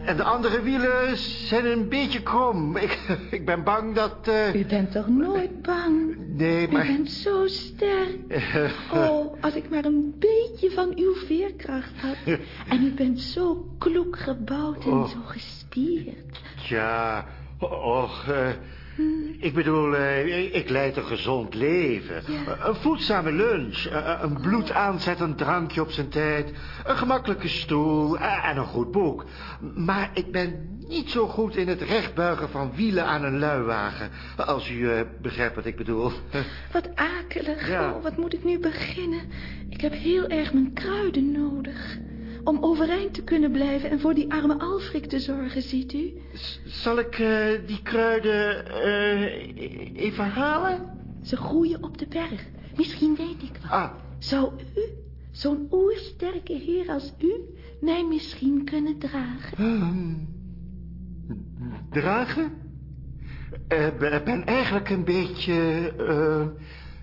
en de andere wielen zijn een beetje krom. Ik, (laughs) ik ben bang dat... eh, U bent toch nooit bang? nee, U maar... bent zo sterk. (laughs) Oh, als ik maar een beetje van uw veerkracht had. (laughs) En u bent zo kloek gebouwd en Oh. zo gespierd. Tja, och, eh, ik bedoel, eh, ik leid een gezond leven. Ja. Een voedzame lunch, eh, een bloedaanzettend drankje op zijn tijd, een gemakkelijke stoel eh, en een goed boek. Maar ik ben niet zo goed in het rechtbuigen van wielen aan een luiwagen, als u eh, begrijpt wat ik bedoel. (laughs) Wat akelig. Ja. Oh, wat moet ik nu beginnen? Ik heb heel erg mijn kruiden nodig. Om overeind te kunnen blijven en voor die arme Alfrik te zorgen, ziet u? S- Zal ik eh, die kruiden eh, even halen? Ze groeien op de berg. Misschien weet ik wat. Ah, Zou u, zo'n oersterke heer als u, mij misschien kunnen dragen? Ehm, dragen? Ik ben, ben eigenlijk een beetje,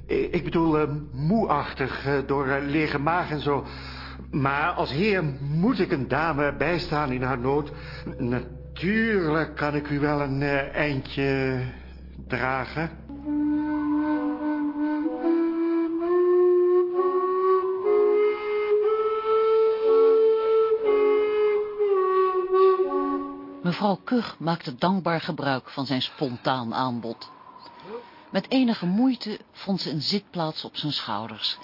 eh, ik bedoel, eh, moeachtig eh, door eh, lege maag en zo. Maar als heer moet ik een dame bijstaan in haar nood. Natuurlijk kan ik u wel een eh, eindje dragen. Mevrouw Kug maakte dankbaar gebruik van zijn spontaan aanbod. Met enige moeite vond ze een zitplaats op zijn schouders.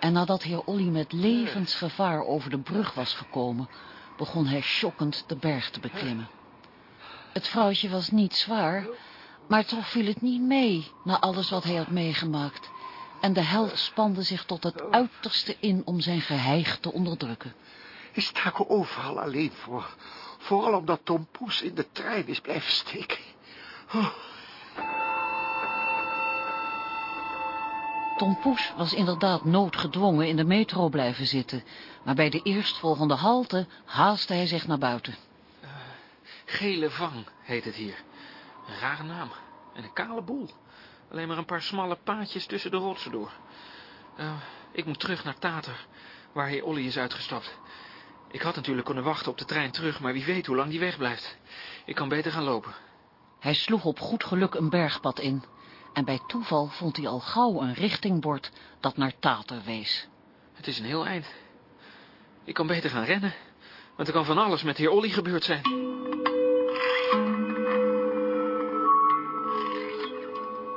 En nadat heer Olly met levensgevaar over de brug was gekomen, begon hij schokkend de berg te beklimmen. Het vrouwtje was niet zwaar, maar toch viel het niet mee na alles wat hij had meegemaakt. En de held spande zich tot het uiterste in om zijn geheig te onderdrukken. Ik sta er overal alleen voor. Vooral omdat Tom Poes in de trein is blijven steken. Tom Poes was inderdaad noodgedwongen in de metro blijven zitten, maar bij de eerstvolgende halte haastte hij zich naar buiten. Gele Vang heet het hier. Een rare naam. En een kale boel. Alleen maar een paar smalle paadjes tussen de rotsen door. Eh, ik moet terug naar Tater, waar heer Olly is uitgestapt. Ik had natuurlijk kunnen wachten op de trein terug, maar wie weet hoe lang die weg blijft. Ik kan beter gaan lopen. Hij sloeg op goed geluk een bergpad in en bij toeval vond hij al gauw een richtingbord dat naar Tater wees. Het is een heel eind. Ik kan beter gaan rennen, want er kan van alles met heer Olly gebeurd zijn.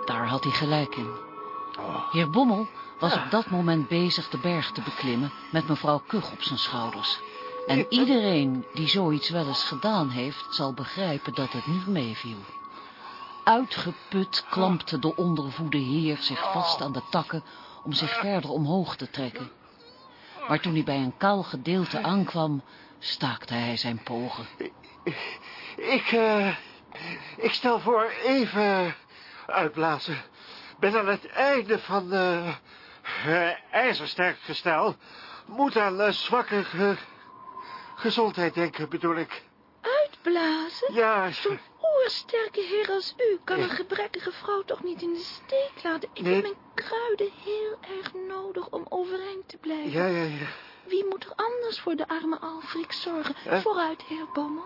Daar had hij gelijk in. Heer Bommel was op dat moment bezig de berg te beklimmen met mevrouw Kug op zijn schouders. En iedereen die zoiets wel eens gedaan heeft, zal begrijpen dat het niet meeviel. Uitgeput klampte de ondervoede heer zich vast aan de takken om zich verder omhoog te trekken. Maar toen hij bij een kaal gedeelte aankwam, staakte hij zijn pogen. Ik, eh, ik stel voor even uitblazen. Ben aan het einde van eh eh, ijzersterk gestel. Moet aan eh, zwakke ge- gezondheid denken, bedoel ik. Uitblazen? Ja, Zo'n oersterke heer als u kan een gebrekkige vrouw toch niet in de steek laten? Ik Nee. heb mijn kruiden heel erg nodig om overeind te blijven. ja, ja, ja. Wie moet er anders voor de arme Alfrik zorgen? Eh? Vooruit, heer Bommel.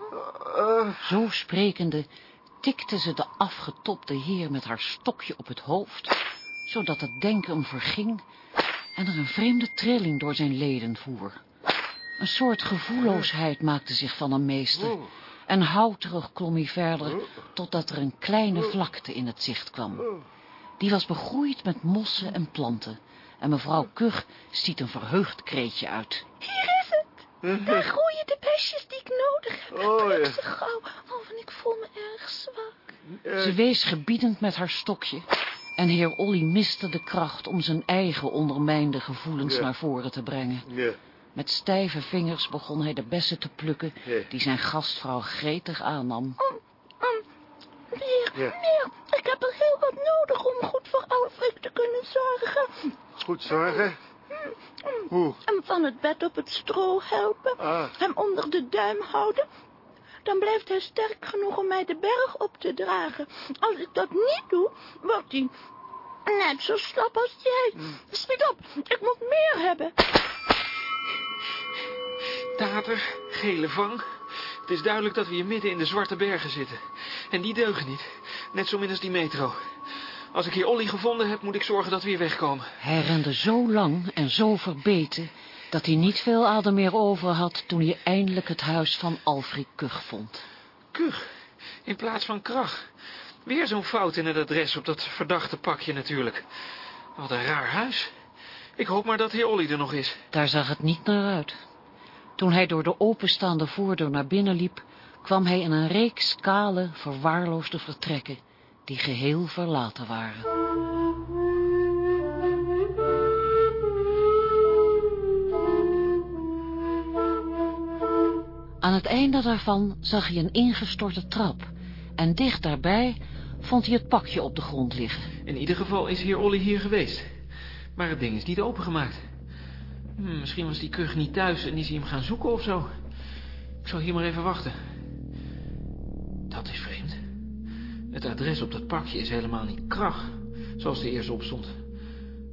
Eh, Zo sprekende tikte ze de afgetopte heer met haar stokje op het hoofd, zodat het denken hem verging en er een vreemde trilling door zijn leden voer. Een soort gevoelloosheid maakte zich van hem meester. En houterig klom hij verder, totdat er een kleine vlakte in het zicht kwam. Die was begroeid met mossen en planten. En mevrouw Kug stiet een verheugd kreetje uit. Hier is het. Daar groeien de besjes die ik nodig heb. Oh, ja. ze gauw. Oh, en ik voel me erg zwak. Ze wees gebiedend met haar stokje. En heer Olly miste de kracht om zijn eigen ondermijnde gevoelens Ja. naar voren te brengen. Ja. Met stijve vingers begon hij de bessen te plukken Ja. die zijn gastvrouw gretig aannam. Meer, Ja. meer. Ik heb er heel wat nodig om goed voor Alfred te kunnen zorgen. Goed zorgen. Hoe? Hem van het bed op het stro helpen. Ah. Hem onder de duim houden. Dan blijft hij sterk genoeg om mij de berg op te dragen. Als ik dat niet doe, wordt hij net zo slap als jij. Schiet op, ik moet meer hebben. Tater, gele vang. Het is duidelijk dat we hier midden in de zwarte bergen zitten. En die deugen niet. Net zo min als die metro. Als ik hier Olly gevonden heb, moet ik zorgen dat we hier wegkomen. Hij rende zo lang en zo verbeten dat hij niet veel adem meer over had toen hij eindelijk het huis van Alfred Kug vond. Kug, in plaats van krach. Weer zo'n fout in het adres op dat verdachte pakje natuurlijk. Wat een raar huis. Ik hoop maar dat heer Olly er nog is. Daar zag het niet naar uit. Toen hij door de openstaande voordeur naar binnen liep, kwam hij in een reeks kale, verwaarloosde vertrekken, die geheel verlaten waren. Aan het einde daarvan zag hij een ingestorte trap, en dicht daarbij vond hij het pakje op de grond liggen. In ieder geval is heer Olly hier geweest. Maar het ding is niet opengemaakt. Hm, misschien was die Kug niet thuis en is hij hem gaan zoeken of zo. Ik zal hier maar even wachten. Dat is vreemd. Het adres op dat pakje is helemaal niet krach, zoals er eerst op stond.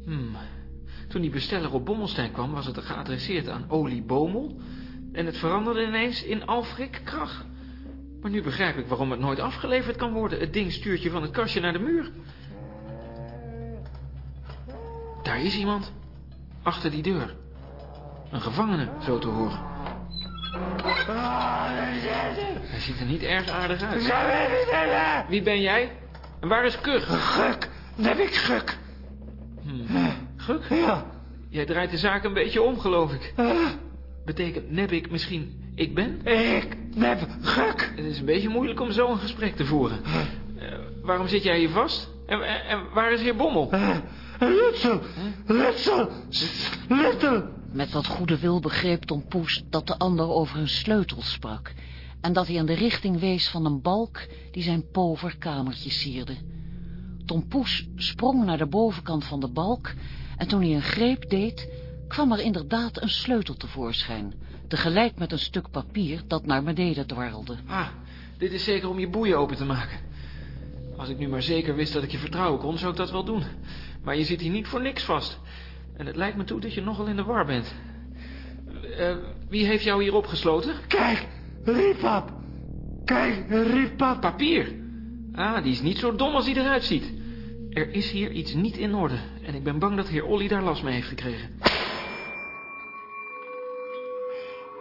Hm. Toen die besteller op Bommelstein kwam, was het geadresseerd aan Olie Bomel... en het veranderde ineens in Alfrik Krach. Maar nu begrijp ik waarom het nooit afgeleverd kan worden. Het ding stuurt je van het kastje naar de muur. Daar is iemand. Achter die deur. Een gevangene, zo te horen. Hij ziet er niet erg aardig uit. Wie ben jij? En waar is Kug? Guk, heb ik guk. Hm. Guk? Ja. Jij draait de zaak een beetje om, geloof ik. Betekent neb ik misschien ik ben? Ik heb guk. Het is een beetje moeilijk om zo een gesprek te voeren. Eh, waarom zit jij hier vast? En, en, en waar is heer Bommel? Lutzel, Lutzel, Lutzel. Met wat goede wil begreep Tom Poes dat de ander over een sleutel sprak... en dat hij in de richting wees van een balk die zijn pover kamertje sierde. Tom Poes sprong naar de bovenkant van de balk... en toen hij een greep deed, kwam er inderdaad een sleutel tevoorschijn... tegelijk met een stuk papier dat naar beneden dwarrelde. Ah, dit is zeker om je boeien open te maken. Als ik nu maar zeker wist dat ik je vertrouwen kon, zou ik dat wel doen. Maar je zit hier niet voor niks vast. En het lijkt me toe dat je nogal in de war bent. Eh, wie heeft jou hier opgesloten? Kijk, Riepap. Kijk, Riepap. Papier. Ah, die is niet zo dom als hij eruit ziet. Er is hier iets niet in orde. En ik ben bang dat heer Olly daar last mee heeft gekregen.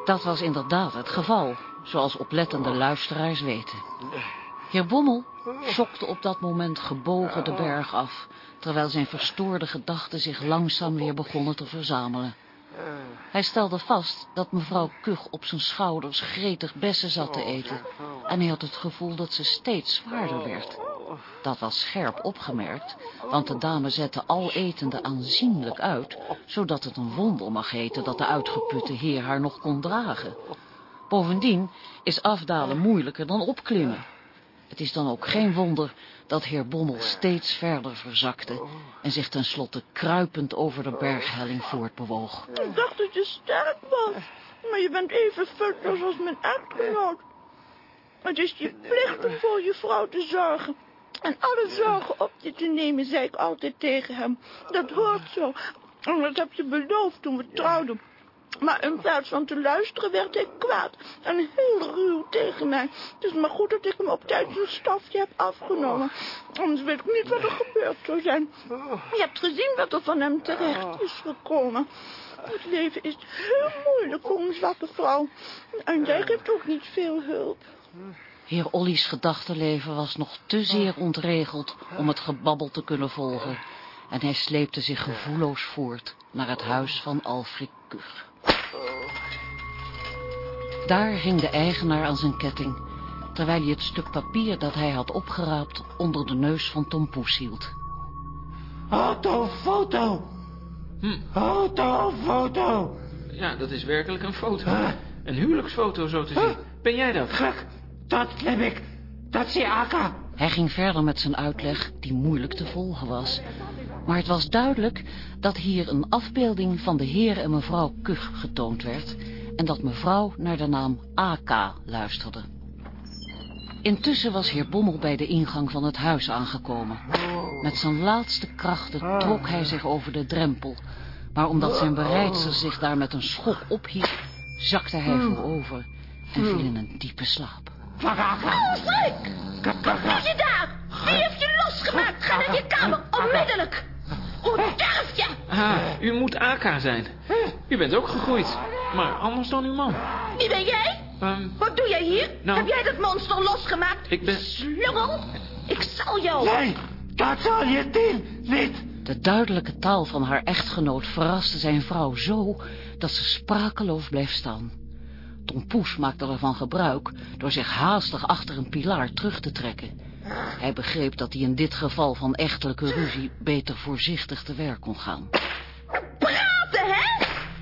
Dat was inderdaad het geval, zoals oplettende luisteraars weten. Heer Bommel schokte op dat moment gebogen de berg af, terwijl zijn verstoorde gedachten zich langzaam weer begonnen te verzamelen. Hij stelde vast dat mevrouw Kug op zijn schouders gretig bessen zat te eten, en hij had het gevoel dat ze steeds zwaarder werd. Dat was scherp opgemerkt, want de dame zette al etende aanzienlijk uit, zodat het een wonder mag heten dat de uitgeputte heer haar nog kon dragen. Bovendien is afdalen moeilijker dan opklimmen. Het is dan ook geen wonder dat heer Bommel steeds verder verzakte en zich tenslotte kruipend over de berghelling voortbewoog. Ik dacht dat je sterk was. Maar je bent even futloos als mijn echtgenoot. Het is je plicht om voor je vrouw te zorgen. En alle zorgen op je te nemen, zei ik altijd tegen hem. Dat hoort zo. En dat heb je beloofd toen we trouwden. Maar in plaats van te luisteren werd hij kwaad en heel ruw tegen mij. Het is maar goed dat ik hem op tijd zijn stafje heb afgenomen. Anders weet ik niet wat er gebeurd zou zijn. Je hebt gezien wat er van hem terecht is gekomen. Het leven is heel moeilijk voor een zwakke vrouw. En jij geeft ook niet veel hulp. Heer Olly's gedachtenleven was nog te zeer ontregeld om het gebabbel te kunnen volgen. En hij sleepte zich gevoelloos voort naar het huis van Alfred Kug. Daar hing de eigenaar aan zijn ketting, terwijl hij het stuk papier dat hij had opgeraapt onder de neus van Tom Poes hield. Autofoto! Hm. Autofoto! Ja, dat is werkelijk een foto. Huh? Een huwelijksfoto zo te zien. Ben jij dat? Gek, dat heb ik. Dat is Aka. Hij ging verder met zijn uitleg, die moeilijk te volgen was. Maar het was duidelijk dat hier een afbeelding van de heer en mevrouw Kug getoond werd... en dat mevrouw naar de naam AK luisterde. Intussen was heer Bommel bij de ingang van het huis aangekomen. Met zijn laatste krachten trok hij zich over de drempel... maar omdat zijn bereidster zich daar met een schok ophief... zakte hij voorover en viel in een diepe slaap. Alfred! Wat doe je daar? Wie heeft je losgemaakt? Ga naar je kamer, onmiddellijk. Hoe durf je? Ah, u moet AK zijn. U bent ook gegroeid. Maar anders dan uw man. Wie ben jij? Ehm, Wat doe jij hier? Nou- Heb jij dat monster losgemaakt? Ik ben- Slungel? Ik zal jou... Nee, dat zal je tien niet. De duidelijke taal van haar echtgenoot verraste zijn vrouw zo dat ze sprakeloos bleef staan. Tom Poes maakte ervan gebruik door zich haastig achter een pilaar terug te trekken. Hij begreep dat hij in dit geval van echtelijke ruzie beter voorzichtig te werk kon gaan.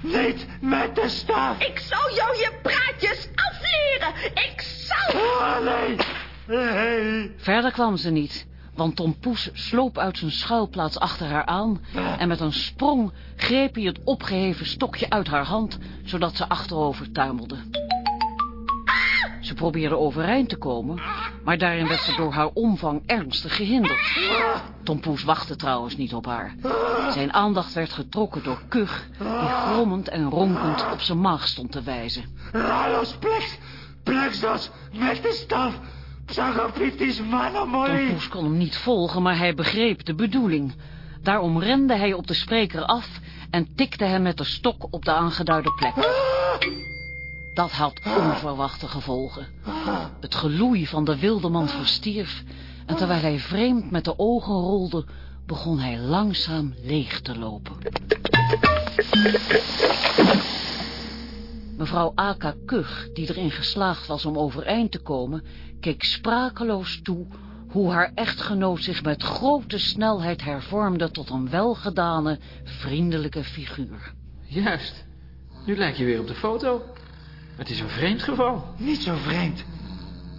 Niet met de staf. Ik zal jou je praatjes afleren. Ik zal... Oh, nee. Nee. Verder kwam ze niet, want Tom Poes sloop uit zijn schuilplaats achter haar aan... en met een sprong greep hij het opgeheven stokje uit haar hand... zodat ze achterover tuimelde. Probeerde overeind te komen, maar daarin werd ze door haar omvang ernstig gehinderd. Tom Poes wachtte trouwens niet op haar. Zijn aandacht werd getrokken door Kug, die grommend en ronkend op zijn maag stond te wijzen. Ralos plex. Plexos met de staf. Psagopitis Tom manomoli. Poes kon hem niet volgen, maar hij begreep de bedoeling. Daarom rende hij op de spreker af en tikte hem met de stok op de aangeduide plek. Dat had onverwachte gevolgen. Het geloei van de wildeman verstierf... en terwijl hij vreemd met de ogen rolde... begon hij langzaam leeg te lopen. Mevrouw Aka Kug, die erin geslaagd was om overeind te komen... keek sprakeloos toe hoe haar echtgenoot zich met grote snelheid hervormde... tot een welgedane, vriendelijke figuur. Juist. Nu lijk je weer op de foto. Het is een vreemd geval. Niet zo vreemd.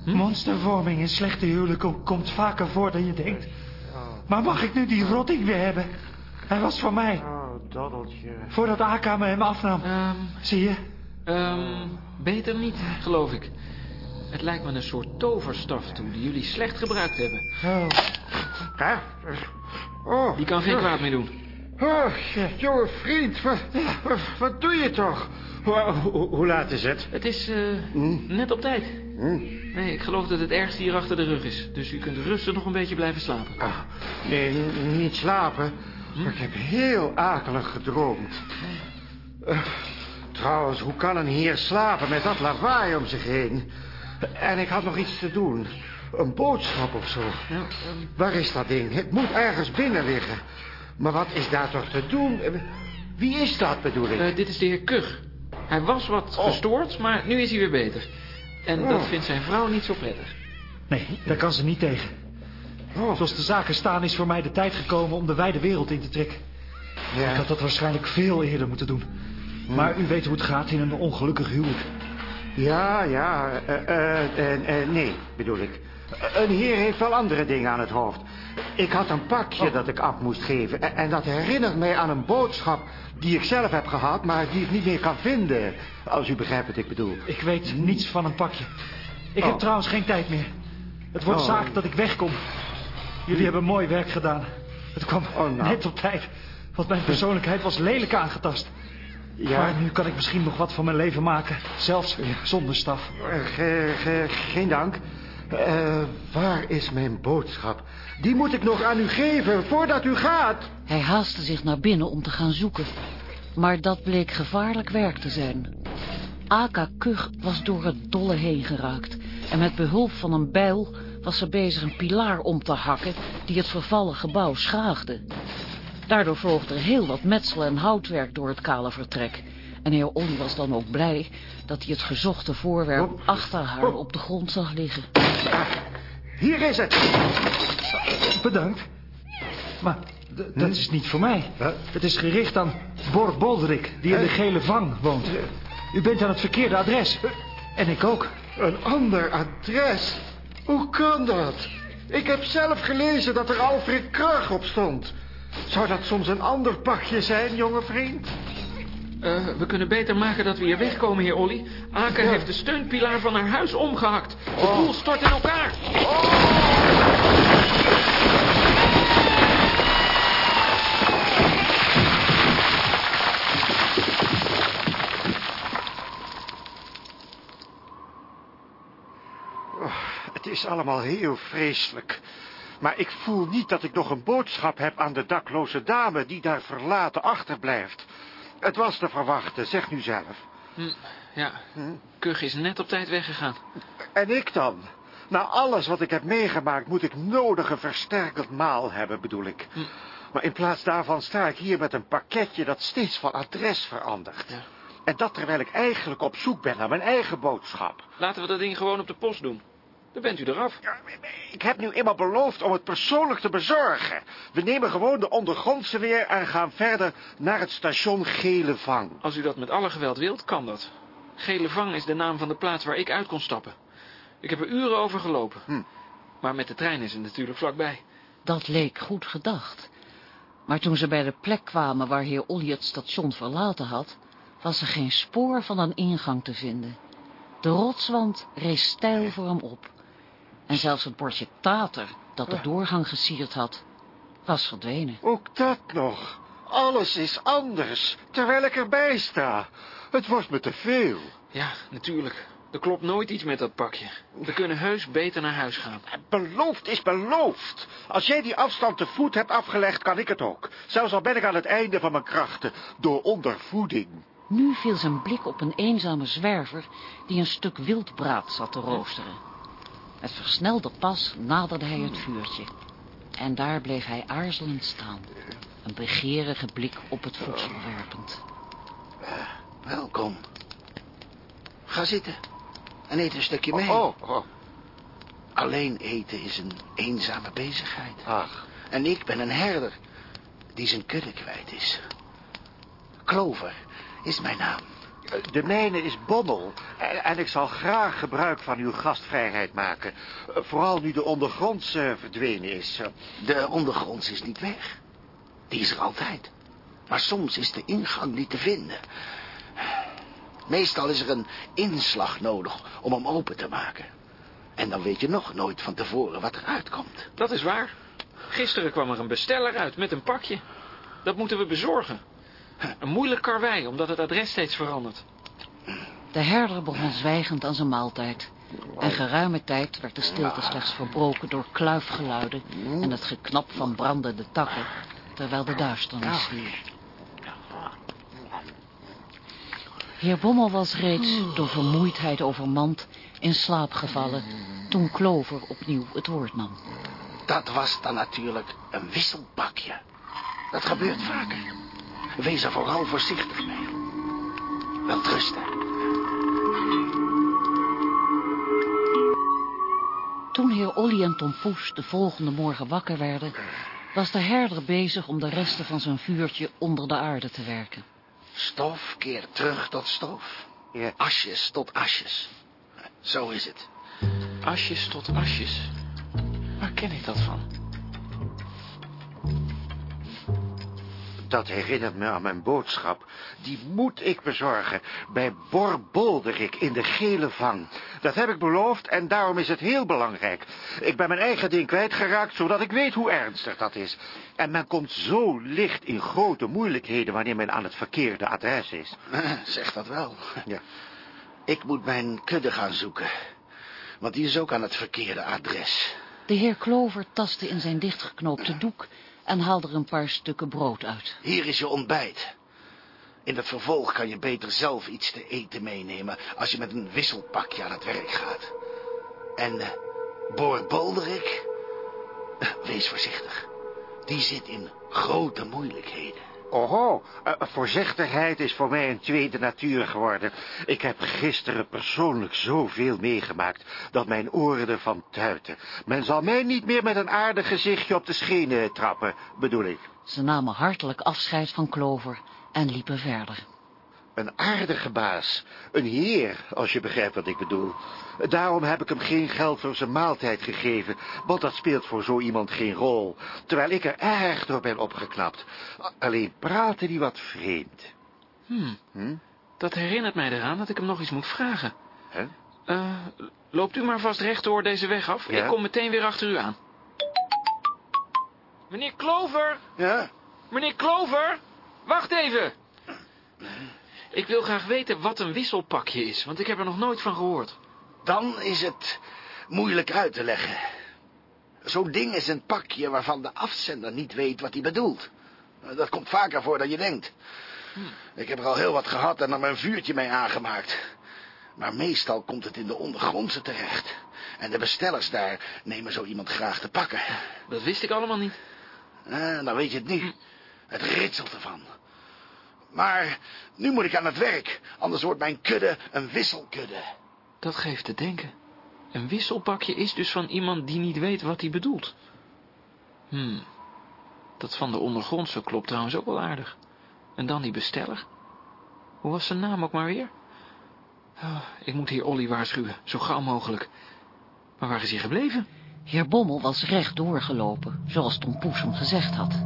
Monstervorming in slechte huwelijken komt vaker voor dan je denkt. Maar mag ik nu die rotting weer hebben? Hij was voor mij. Oh, daddeltje. Voordat Aka me hem afnam. Ehm, Zie je? ehm, beter niet, geloof ik. Het lijkt me een soort toverstaf toe die jullie slecht gebruikt hebben. Oh. Oh, Die kan geen kwaad meer doen. Oh, jonge vriend, wat, wat, wat doe je toch? Hoe, hoe- hoe laat is het? Het is eh, net op tijd. Nee, ik geloof dat het ergste hier achter de rug is. Dus u kunt rustig nog een beetje blijven slapen. Ah, nee, niet slapen. Maar ik heb heel akelig gedroomd. Eh, trouwens, hoe kan een heer slapen met dat lawaai om zich heen? En ik had nog iets te doen. Een boodschap of zo. Ja, ehm, Waar is dat ding? Het moet ergens binnen liggen. Maar wat is daar toch te doen? Wie is dat, bedoel ik? eh, dit is de heer Kug. Hij was wat gestoord, maar nu is hij weer beter. En dat vindt zijn vrouw niet zo prettig. Nee, daar kan ze niet tegen. Oh, Zoals de zaken staan is voor mij de tijd gekomen om de wijde wereld in te trekken. Ik ja. had dat waarschijnlijk veel eerder moeten doen. Maar u weet hoe het gaat in een ongelukkig huwelijk. Ja, ja, eh, eh, eh, eh, nee, bedoel ik. Een heer heeft wel andere dingen aan het hoofd. Ik had een pakje dat ik af moest geven. En, en dat herinnert mij aan een boodschap die ik zelf heb gehad... maar die ik niet meer kan vinden. Als u begrijpt wat ik bedoel. Ik weet niets van een pakje. Ik Oh. heb trouwens geen tijd meer. Het wordt Oh. zaak dat ik wegkom. Jullie hebben mooi werk gedaan. Het kwam Oh, nou. net op tijd. Want mijn persoonlijkheid was lelijk aangetast. Ja, Maar nu kan ik misschien nog wat van mijn leven maken. Zelfs zonder staf. eh, ge- ge- geen dank. Eh, waar is mijn boodschap? Die moet ik nog aan u geven voordat u gaat. Hij haastte zich naar binnen om te gaan zoeken. Maar dat bleek gevaarlijk werk te zijn. Aka Kug was door het dolle heen geraakt en met behulp van een bijl was ze bezig een pilaar om te hakken die het vervallen gebouw schaagde. Daardoor vloog er heel wat metsel en houtwerk door het kale vertrek. En heer Olly was dan ook blij dat hij het gezochte voorwerp achter haar op de grond zag liggen. Hier is het. Bedankt. Maar dat is niet voor mij. Het is gericht aan Bor Bolderik, die in de Gele Vang woont. U bent aan het verkeerde adres. En ik ook. Een ander adres? Hoe kan dat? Ik heb zelf gelezen dat er Alfred Krug op stond. Zou dat soms een ander pakje zijn, jonge vriend? Eh, we kunnen beter maken dat we hier wegkomen, heer Olly. Aker heeft de steunpilaar van haar huis omgehakt. De boel stort in elkaar. Het is allemaal heel vreselijk. Maar ik voel niet dat ik nog een boodschap heb aan de dakloze dame die daar verlaten achterblijft. Het was te verwachten, zeg nu zelf. Hm, ja, Kug is net op tijd weggegaan. En ik dan? Na alles wat ik heb meegemaakt moet ik nodig een versterkend maal hebben, bedoel ik. Maar in plaats daarvan sta ik hier met een pakketje dat steeds van adres verandert. En dat terwijl ik eigenlijk op zoek ben naar mijn eigen boodschap. Laten we dat ding gewoon op de post doen. Dan bent u eraf. Ik heb nu eenmaal beloofd om het persoonlijk te bezorgen. We nemen gewoon de ondergrondse weer en gaan verder naar het station Gele Vang. Als u dat met alle geweld wilt, kan dat. Gele Vang is de naam van de plaats waar ik uit kon stappen. Ik heb er uren over gelopen. Maar met de trein is het natuurlijk vlakbij. Dat leek goed gedacht. Maar toen ze bij de plek kwamen waar heer Olly het station verlaten had, was er geen spoor van een ingang te vinden. De rotswand rees steil voor hem op. En zelfs het bordje tater, dat de doorgang gesierd had, was verdwenen. Ook dat nog. Alles is anders, terwijl ik erbij sta. Het wordt me te veel. Ja, natuurlijk. Er klopt nooit iets met dat pakje. We kunnen heus beter naar huis gaan. Beloofd is beloofd. Als jij die afstand te voet hebt afgelegd, kan ik het ook. Zelfs al ben ik aan het einde van mijn krachten, door ondervoeding. Nu viel zijn blik op een eenzame zwerver die een stuk wildbraad zat te roosteren. Met versnelde pas naderde hij het vuurtje. En daar bleef hij aarzelend staan, een begeerige blik op het voedsel werpend. Welkom. Ga zitten en eet een stukje mee. Oh, oh. Alleen eten is een eenzame bezigheid. Ach. En ik ben een herder die zijn kudde kwijt is. Klover is mijn naam. De mijne is Bommel. En, en ik zal graag gebruik van uw gastvrijheid maken. Vooral nu de ondergronds eh, verdwenen is. De ondergronds is niet weg. Die is er altijd. Maar soms is de ingang niet te vinden. Meestal is er een inslag nodig om hem open te maken. En dan weet je nog nooit van tevoren wat eruit komt. Dat is waar. Gisteren kwam er een besteller uit met een pakje. Dat moeten we bezorgen. Een moeilijk karwei, omdat het adres steeds verandert. De herder begon zwijgend aan zijn maaltijd. En geruime tijd werd de stilte slechts verbroken door kluifgeluiden en het geknap van brandende takken, terwijl de duisternis viel. Heer Bommel was reeds door vermoeidheid overmand in slaap gevallen toen Clover opnieuw het woord nam. Dat was dan natuurlijk een wisselpakje. Dat gebeurt vaker. Wees er vooral voorzichtig mee. Welterusten. Toen heer Olly en Tom Poes de volgende morgen wakker werden, was de herder bezig om de resten van zijn vuurtje onder de aarde te werken. Stof keert terug tot stof. Asjes tot asjes. Zo is het. Asjes tot asjes. Waar ken ik dat van? Dat herinnert me aan mijn boodschap. Die moet ik bezorgen bij Bor Bolderik in de Gele Vang. Dat heb ik beloofd en daarom is het heel belangrijk. Ik ben mijn eigen ding kwijtgeraakt, zodat ik weet hoe ernstig dat is. En men komt zo licht in grote moeilijkheden wanneer men aan het verkeerde adres is. (laughs) Zeg dat wel. Ja. Ik moet mijn kudde gaan zoeken. Want die is ook aan het verkeerde adres. De heer Clover tastte in zijn dichtgeknoopte doek en haalde er een paar stukken brood uit. Hier is je ontbijt. In het vervolg kan je beter zelf iets te eten meenemen als je met een wisselpakje aan het werk gaat. En uh, Boor Balderik, uh, wees voorzichtig. Die zit in grote moeilijkheden. Oho, uh, voorzichtigheid is voor mij een tweede natuur geworden. Ik heb gisteren persoonlijk zoveel meegemaakt dat mijn oren ervan tuiten. Men zal mij niet meer met een aardig gezichtje op de schenen trappen, bedoel ik. Ze namen hartelijk afscheid van Clover en liepen verder. Een aardige baas. Een heer, als je begrijpt wat ik bedoel. Daarom heb ik hem geen geld voor zijn maaltijd gegeven, want dat speelt voor zo iemand geen rol. Terwijl ik er erg door ben opgeknapt. Alleen praatte die wat vreemd. Hmm. Hm? Dat herinnert mij eraan dat ik hem nog iets moet vragen. Hè? Uh, loopt u maar vast rechtdoor deze weg af. Ja? Ik kom meteen weer achter u aan. Meneer Clover! Ja? Meneer Clover! Wacht even! Ik wil graag weten wat een wisselpakje is, want ik heb er nog nooit van gehoord. Dan is het moeilijk uit te leggen. Zo'n ding is een pakje waarvan de afzender niet weet wat hij bedoelt. Dat komt vaker voor dan je denkt. Ik heb er al heel wat gehad en er mijn vuurtje mee aangemaakt. Maar meestal komt het in de ondergrondse terecht. En de bestellers daar nemen zo iemand graag te pakken. Dat wist ik allemaal niet. Eh, dan weet je het nu. Het ritselt ervan. Maar nu moet ik aan het werk, anders wordt mijn kudde een wisselkudde. Dat geeft te denken. Een wisselpakje is dus van iemand die niet weet wat hij bedoelt. Hmm. Dat van de ondergrondse klopt trouwens ook wel aardig. En dan die besteller. Hoe was zijn naam ook maar weer? Oh, ik moet heer Olly waarschuwen, zo gauw mogelijk. Maar waar is hij gebleven? Heer Bommel was recht doorgelopen, zoals Tom Poes hem gezegd had.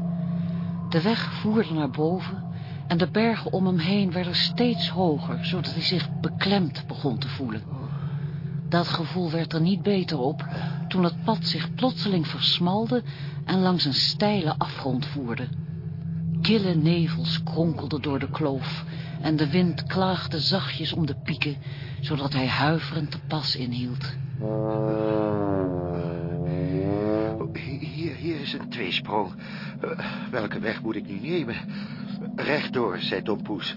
De weg voerde naar boven en de bergen om hem heen werden steeds hoger, zodat hij zich beklemd begon te voelen. Dat gevoel werd er niet beter op, toen het pad zich plotseling versmalde en langs een steile afgrond voerde. Kille nevels kronkelden door de kloof en de wind klaagde zachtjes om de pieken, zodat hij huiverend de pas inhield. Hier, hier is een tweesprong. Uh, welke weg moet ik nu nemen? Rechtdoor, zei Tom Poes,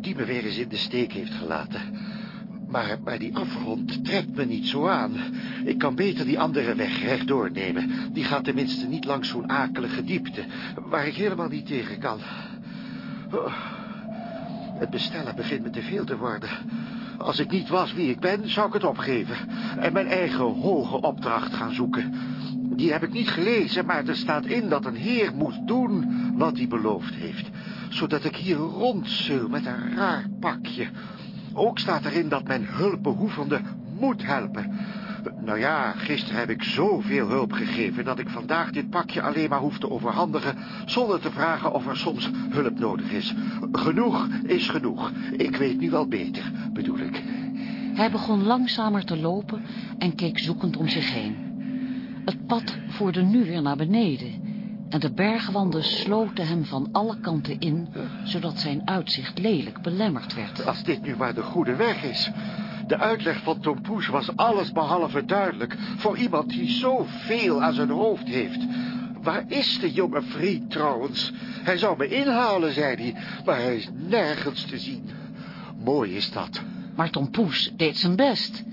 die me weer eens in de steek heeft gelaten. Maar, maar die afgrond trekt me niet zo aan. Ik kan beter die andere weg rechtdoor nemen. Die gaat tenminste niet langs zo'n akelige diepte, waar ik helemaal niet tegen kan. Oh, het bestellen begint me te veel te worden. Als ik niet was wie ik ben, zou ik het opgeven. En mijn eigen hoge opdracht gaan zoeken. Die heb ik niet gelezen, maar er staat in dat een heer moet doen wat hij beloofd heeft. Zodat ik hier rondzul met een raar pakje. Ook staat erin dat men hulpbehoevende moet helpen. Nou ja, gisteren heb ik zoveel hulp gegeven... dat ik vandaag dit pakje alleen maar hoef te overhandigen... zonder te vragen of er soms hulp nodig is. Genoeg is genoeg. Ik weet nu wel beter, bedoel ik. Hij begon langzamer te lopen en keek zoekend om zich heen. Het pad voerde nu weer naar beneden... en de bergwanden sloten hem van alle kanten in... zodat zijn uitzicht lelijk belemmerd werd. Als dit nu maar de goede weg is... De uitleg van Tom Poes was allesbehalve duidelijk... voor iemand die zoveel aan zijn hoofd heeft. Waar is de jonge vriend trouwens? Hij zou me inhalen, zei hij, maar hij is nergens te zien. Mooi is dat. Maar Tom Poes deed zijn best.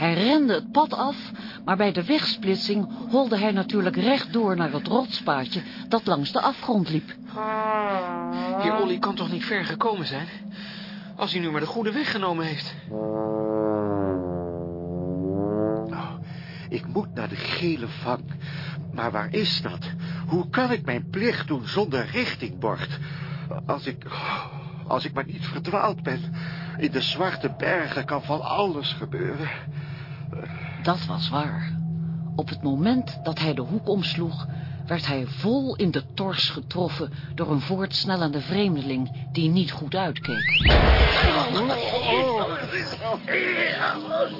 Hij rende het pad af, maar bij de wegsplitsing holde hij natuurlijk rechtdoor naar het rotspaadje dat langs de afgrond liep. Heer Olly kan toch niet ver gekomen zijn? Als hij nu maar de goede weg genomen heeft. Nou, ik moet naar de gele vang. Maar waar is dat? Hoe kan ik mijn plicht doen zonder richtingbord? Als ik... Als ik maar niet verdwaald ben. In de zwarte bergen kan van alles gebeuren. Dat was waar. Op het moment dat hij de hoek omsloeg... werd hij vol in de tors getroffen... door een voortsnellende vreemdeling die niet goed uitkeek.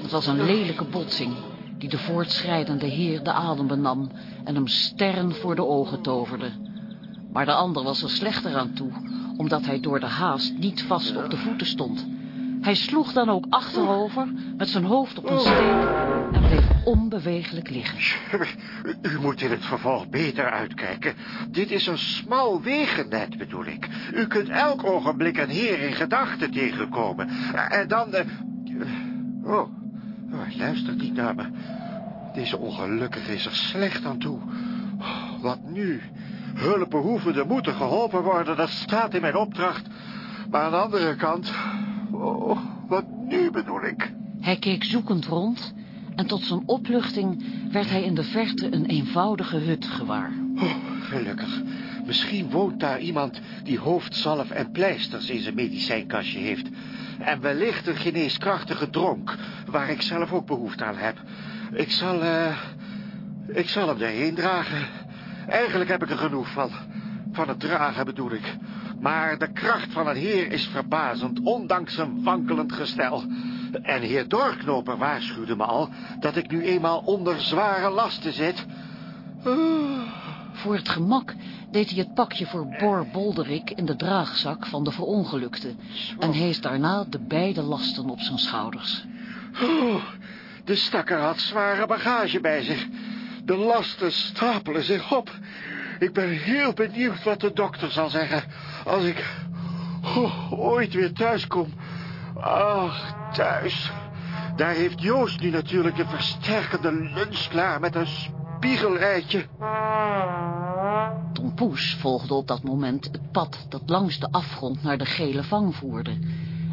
Het was een lelijke botsing... die de voortschrijdende heer de adem benam... en hem sterren voor de ogen toverde. Maar de ander was er slechter aan toe... omdat hij door de haast niet vast op de voeten stond... Hij sloeg dan ook achterover met zijn hoofd op een steen en bleef onbewegelijk liggen. U moet in het vervolg beter uitkijken. Dit is een smal wegennet, bedoel ik. U kunt elk ogenblik een heer in gedachten tegenkomen. En dan... Uh... Oh, oh, hij luistert niet naar me. Deze ongelukkige is er slecht aan toe. Oh, wat nu? Hulpbehoevenden moeten geholpen worden, dat staat in mijn opdracht. Maar aan de andere kant... Oh, wat nu bedoel ik? Hij keek zoekend rond en tot zijn opluchting werd hij in de verte een eenvoudige hut gewaar. Oh, gelukkig. Misschien woont daar iemand die hoofdzalf en pleisters in zijn medicijnkastje heeft. En wellicht een geneeskrachtige dronk, waar ik zelf ook behoefte aan heb. Ik zal, eh, ik zal hem daarheen dragen. Eigenlijk heb ik er genoeg van. Van het dragen bedoel ik. Maar de kracht van een heer is verbazend, ondanks zijn wankelend gestel. En heer Dorknoper waarschuwde me al dat ik nu eenmaal onder zware lasten zit. Voor het gemak deed hij het pakje voor Bor Bolderik in de draagzak van de verongelukte... en hees daarna de beide lasten op zijn schouders. de stakker had zware bagage bij zich. De lasten stapelen zich op. Ik ben heel benieuwd wat de dokter zal zeggen... als ik oh, ooit weer thuis kom. Ach, thuis. Daar heeft Joost nu natuurlijk een versterkende lunch klaar met een spiegelrijtje. Tom Poes volgde op dat moment het pad dat langs de afgrond naar de gele vang voerde.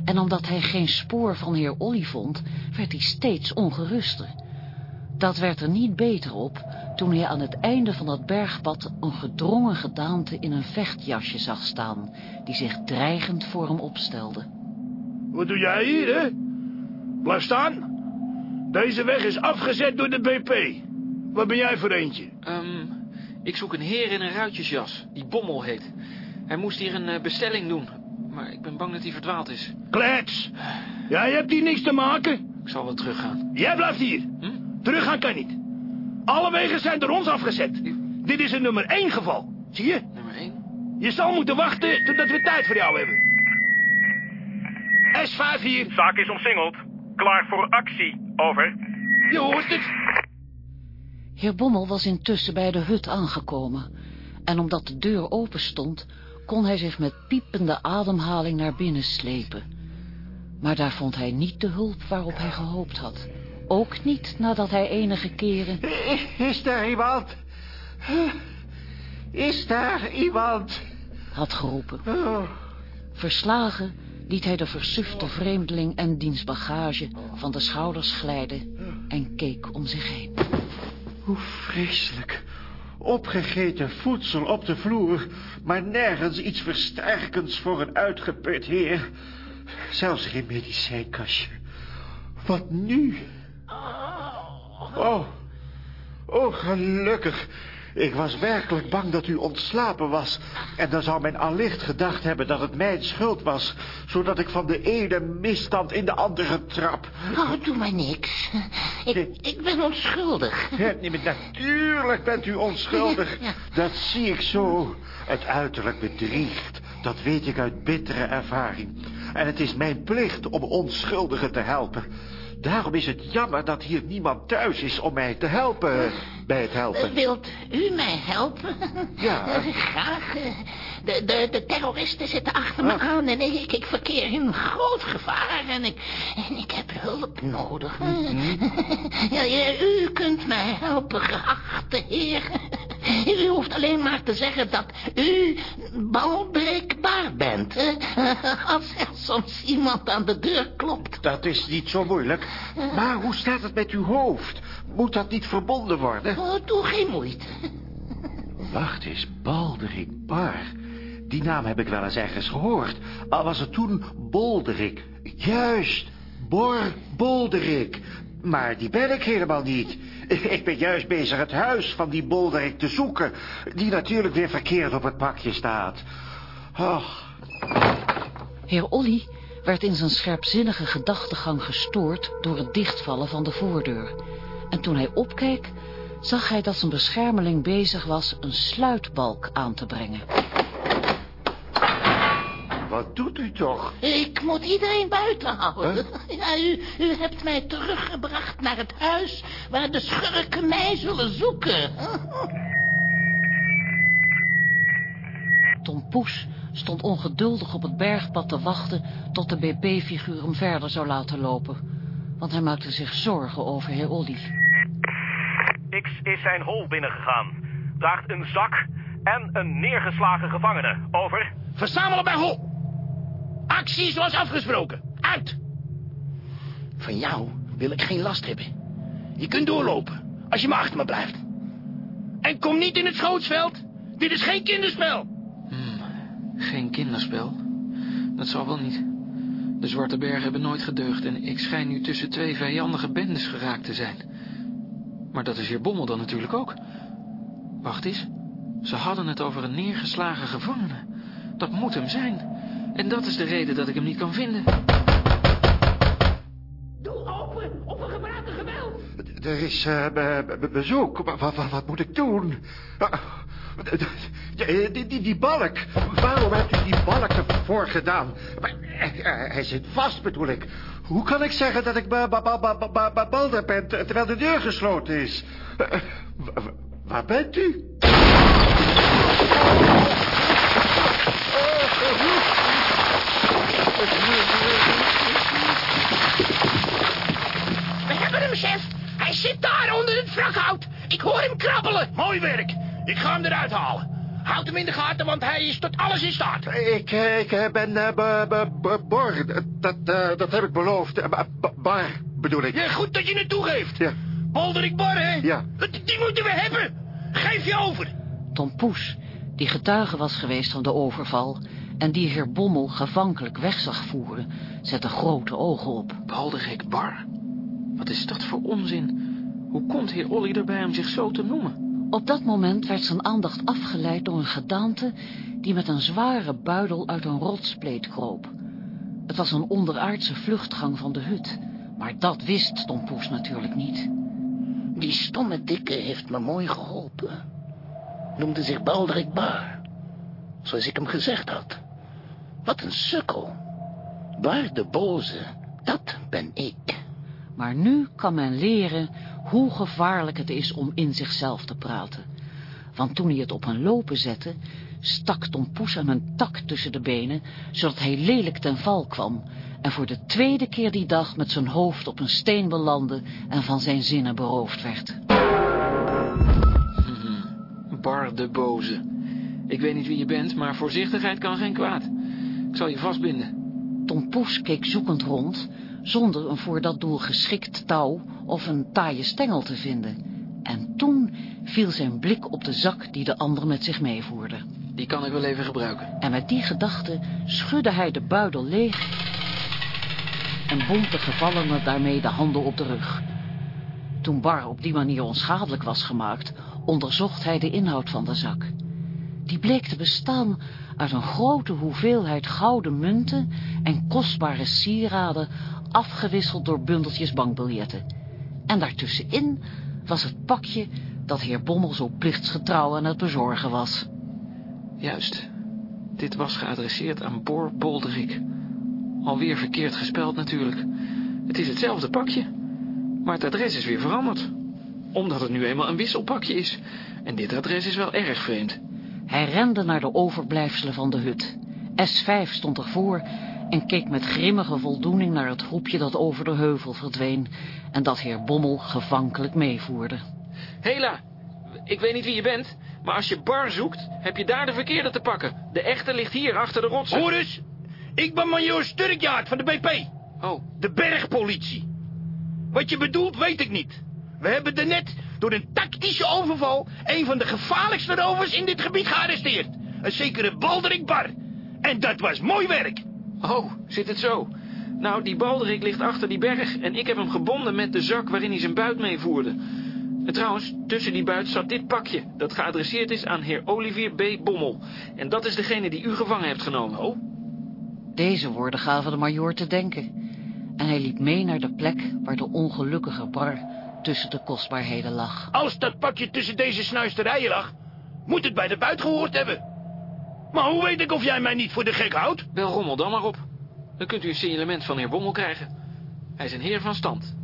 En omdat hij geen spoor van heer Olly vond, werd hij steeds ongeruster. Dat werd er niet beter op toen hij aan het einde van dat bergpad een gedrongen gedaante in een vechtjasje zag staan, die zich dreigend voor hem opstelde. Wat doe jij hier, hè? Blijf staan. Deze weg is afgezet door de BP. Wat ben jij voor eentje? Um, ik zoek een heer in een ruitjesjas, die Bommel heet. Hij moest hier een uh, bestelling doen, maar ik ben bang dat hij verdwaald is. Klets! Jij hebt hier niks te maken. Ik zal wel teruggaan. Jij blijft hier. Hm? Teruggaan kan niet. Alle wegen zijn door ons afgezet. Dit is een nummer 1 geval. Zie je? Nummer 1? Je zal moeten wachten totdat we tijd voor jou hebben. S5 hier. Zaak is omsingeld. Klaar voor actie. Over. Je hoort het. Heer Bommel was intussen bij de hut aangekomen. En omdat de deur open stond, kon hij zich met piepende ademhaling naar binnen slepen. Maar daar vond hij niet de hulp waarop hij gehoopt had. Ook niet nadat hij enige keren... Is daar iemand? Is daar iemand? Had geroepen. Verslagen liet hij de versufte vreemdeling en diens bagage van de schouders glijden en keek om zich heen. Hoe vreselijk. Opgegeten voedsel op de vloer, maar nergens iets versterkends voor een uitgeput heer. Zelfs geen medicijnkastje. Wat nu? Oh, oh, gelukkig. Ik was werkelijk bang dat u ontslapen was. En dan zou men allicht gedacht hebben dat het mijn schuld was. Zodat ik van de ene misstand in de andere trap. Oh, doe maar niks. Ik, ik ben onschuldig. Ja, natuurlijk bent u onschuldig. Dat zie ik zo. Het uiterlijk bedriegt. Dat weet ik uit bittere ervaring. En het is mijn plicht om onschuldigen te helpen. Daarom is het jammer dat hier niemand thuis is om mij te helpen bij het helpen. Wilt u mij helpen? Ja. (laughs) Graag. De, de, de terroristen zitten achter me aan en ik, ik verkeer in groot gevaar en ik, en ik heb hulp nodig. (laughs) Ja, u kunt mij helpen, geachte heer. U hoeft alleen maar te zeggen dat u balbreekbaar bent. (laughs) Als er soms iemand aan de deur klopt. Dat is niet zo moeilijk. Maar hoe staat het met uw hoofd? Moet dat niet verbonden worden? Oh, doe geen moeite. Wacht eens, Balderik Bar. Die naam heb ik wel eens ergens gehoord. Al was het toen Bolderik. Juist, Bor Bolderik. Maar die ben ik helemaal niet. (laughs) Ik ben juist bezig het huis van die Bolderik te zoeken... die natuurlijk weer verkeerd op het pakje staat. Och. Heer Olly werd in zijn scherpzinnige gedachtegang gestoord... door het dichtvallen van de voordeur. En toen hij opkeek, zag hij dat zijn beschermeling bezig was... een sluitbalk aan te brengen. Wat doet u toch? Ik moet iedereen buiten houden. Ja, u, u hebt mij teruggebracht naar het huis waar de schurken mij zullen zoeken. Tom Poes stond ongeduldig op het bergpad te wachten tot de BP-figuur hem verder zou laten lopen. Want hij maakte zich zorgen over heer Olive. X is zijn hol binnengegaan. Draagt een zak en een neergeslagen gevangene. Over. Verzamelen bij hol. Actie zoals afgesproken. Uit. Van jou wil ik geen last hebben. Je kunt doorlopen als je maar achter me blijft. En kom niet in het schootsveld. Dit is geen kinderspel. Geen kinderspel. Dat zal wel niet. De Zwarte Bergen hebben nooit gedeugd en ik schijn nu tussen twee vijandige bendes geraakt te zijn. Maar dat is hier Bommel dan natuurlijk ook. Wacht eens. Ze hadden het over een neergeslagen gevangene. Dat moet hem zijn. En dat is de reden dat ik hem niet kan vinden. Doe open of we gebruiken geweld. Er is eh, be- be- bezoek. Wat, wat, wat moet ik doen? Ah, Die, die, die, die balk. Waarom hebt u die balk ervoor gedaan? Maar, eh, eh, Hij zit vast, bedoel ik. Hoe kan ik zeggen dat ik ba- ba- ba- ba- ba- ba- babalder ben ter- terwijl de deur gesloten is? Wa- wa- Waar bent u? Chef. Hij zit daar onder het wrakhout. Ik hoor hem krabbelen. Mooi werk. Ik ga hem eruit halen. Houd hem in de gaten, want hij is tot alles in staat. Ik, ik eh, ben eh, Bor. Dat, eh, dat heb ik beloofd. Ba- ba- Bar, bedoel ik. Ja, goed dat je het toegeeft. Ja. Bolderik Bar, hè? Ja. Die die moeten we hebben. Geef je over. Tom Poes, die getuige was geweest van de overval... en die heer Bommel gevankelijk weg zag voeren... zette grote ogen op. Balderik Bar? Wat is dat voor onzin? Hoe komt heer Olly erbij om zich zo te noemen? Op dat moment werd zijn aandacht afgeleid door een gedaante... die met een zware buidel uit een rotspleet kroop. Het was een onderaardse vluchtgang van de hut... maar dat wist Tom Poes natuurlijk niet. Die stomme dikke heeft me mooi geholpen. Noemde zich Baldrik Bar. Zoals ik hem gezegd had. Wat een sukkel. Bar de boze, dat ben ik. Maar nu kan men leren hoe gevaarlijk het is om in zichzelf te praten. Want toen hij het op een lopen zette, stak Tom Poes hem een tak tussen de benen, zodat hij lelijk ten val kwam en voor de tweede keer die dag met zijn hoofd op een steen belandde en van zijn zinnen beroofd werd. Bar de Boze. Ik weet niet wie je bent, maar voorzichtigheid kan geen kwaad. Ik zal je vastbinden. Tom Poes keek zoekend rond, zonder een voor dat doel geschikt touw of een taaie stengel te vinden. En toen viel zijn blik op de zak die de ander met zich meevoerde. Die kan ik wel even gebruiken. En met die gedachte schudde hij de buidel leeg en bond de gevallene daarmee de handen op de rug. Toen Bar op die manier onschadelijk was gemaakt, onderzocht hij de inhoud van de zak. Die bleek te bestaan uit een grote hoeveelheid gouden munten en kostbare sieraden, afgewisseld door bundeltjes bankbiljetten. En daartussenin was het pakje dat heer Bommel zo plichtsgetrouw aan het bezorgen was. Juist. Dit was geadresseerd aan Bor Bolderik. Alweer verkeerd gespeld natuurlijk. Het is hetzelfde pakje. Maar het adres is weer veranderd. Omdat het nu eenmaal een wisselpakje is. En dit adres is wel erg vreemd. Hij rende naar de overblijfselen van de hut. S5 stond ervoor en keek met grimmige voldoening naar het groepje dat over de heuvel verdween en dat heer Bommel gevankelijk meevoerde. Hela, ik weet niet wie je bent, maar als je Bar zoekt, heb je daar de verkeerde te pakken. De echte ligt hier achter de rotsen. Hoor eens. Ik ben majoor Sturkjaard van de BP. Oh. De bergpolitie. Wat je bedoelt, weet ik niet. We hebben daarnet door een tactische overval... een van de gevaarlijkste rovers in dit gebied gearresteerd. Een zekere Balderik Bar. En dat was mooi werk. Oh, zit het zo? Nou, die Balderik ligt achter die berg en ik heb hem gebonden met de zak waarin hij zijn buit meevoerde. En trouwens, tussen die buit zat dit pakje, dat geadresseerd is aan heer Olivier B. Bommel. En dat is degene die u gevangen hebt genomen. Oh. Deze woorden gaven de majoor te denken. En hij liep mee naar de plek waar de ongelukkige bar tussen de kostbaarheden lag. Als dat pakje tussen deze snuisterijen lag... moet het bij de buit gehoord hebben. Maar hoe weet ik of jij mij niet voor de gek houdt? Bel Rommel dan maar op. Dan kunt u een signalement van heer Bommel krijgen. Hij is een heer van stand.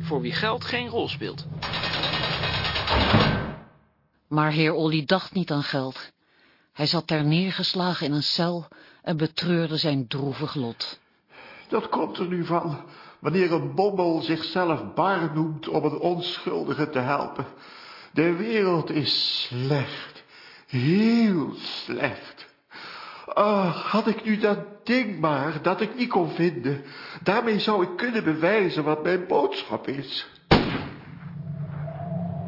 Voor wie geld geen rol speelt. Maar heer Olly dacht niet aan geld. Hij zat daar neergeslagen in een cel en betreurde zijn droevig lot. Dat komt er nu van, wanneer een bommel zichzelf bar noemt om een onschuldige te helpen. De wereld is slecht, heel slecht. Ah, had ik nu dat ding maar, dat ik niet kon vinden. Daarmee zou ik kunnen bewijzen wat mijn boodschap is.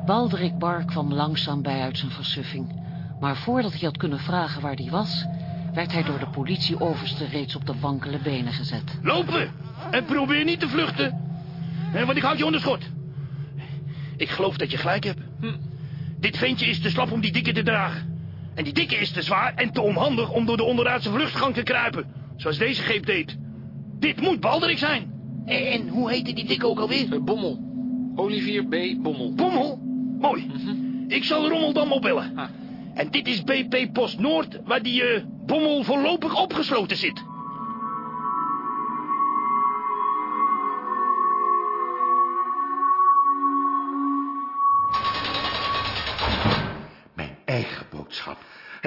Balderik Bar kwam langzaam bij uit zijn versuffing. Maar voordat hij had kunnen vragen waar hij was... werd hij door de politieoverste reeds op de wankele benen gezet. Lopen! En probeer niet te vluchten. Want ik houd je onder schot. Ik geloof dat je gelijk hebt. Hm. Dit ventje is te slap om die dikke te dragen. En die dikke is te zwaar en te onhandig om door de onderaardse vluchtgang te kruipen. Zoals deze geep deed. Dit moet Balderik zijn. En, en hoe heette die dikke ook alweer? Uh, Bommel. Olivier B. Bommel. Bommel? Mooi. Ik zal Rommeldam opbellen. Ah. En dit is BP Post Noord, waar die uh, Bommel voorlopig opgesloten zit.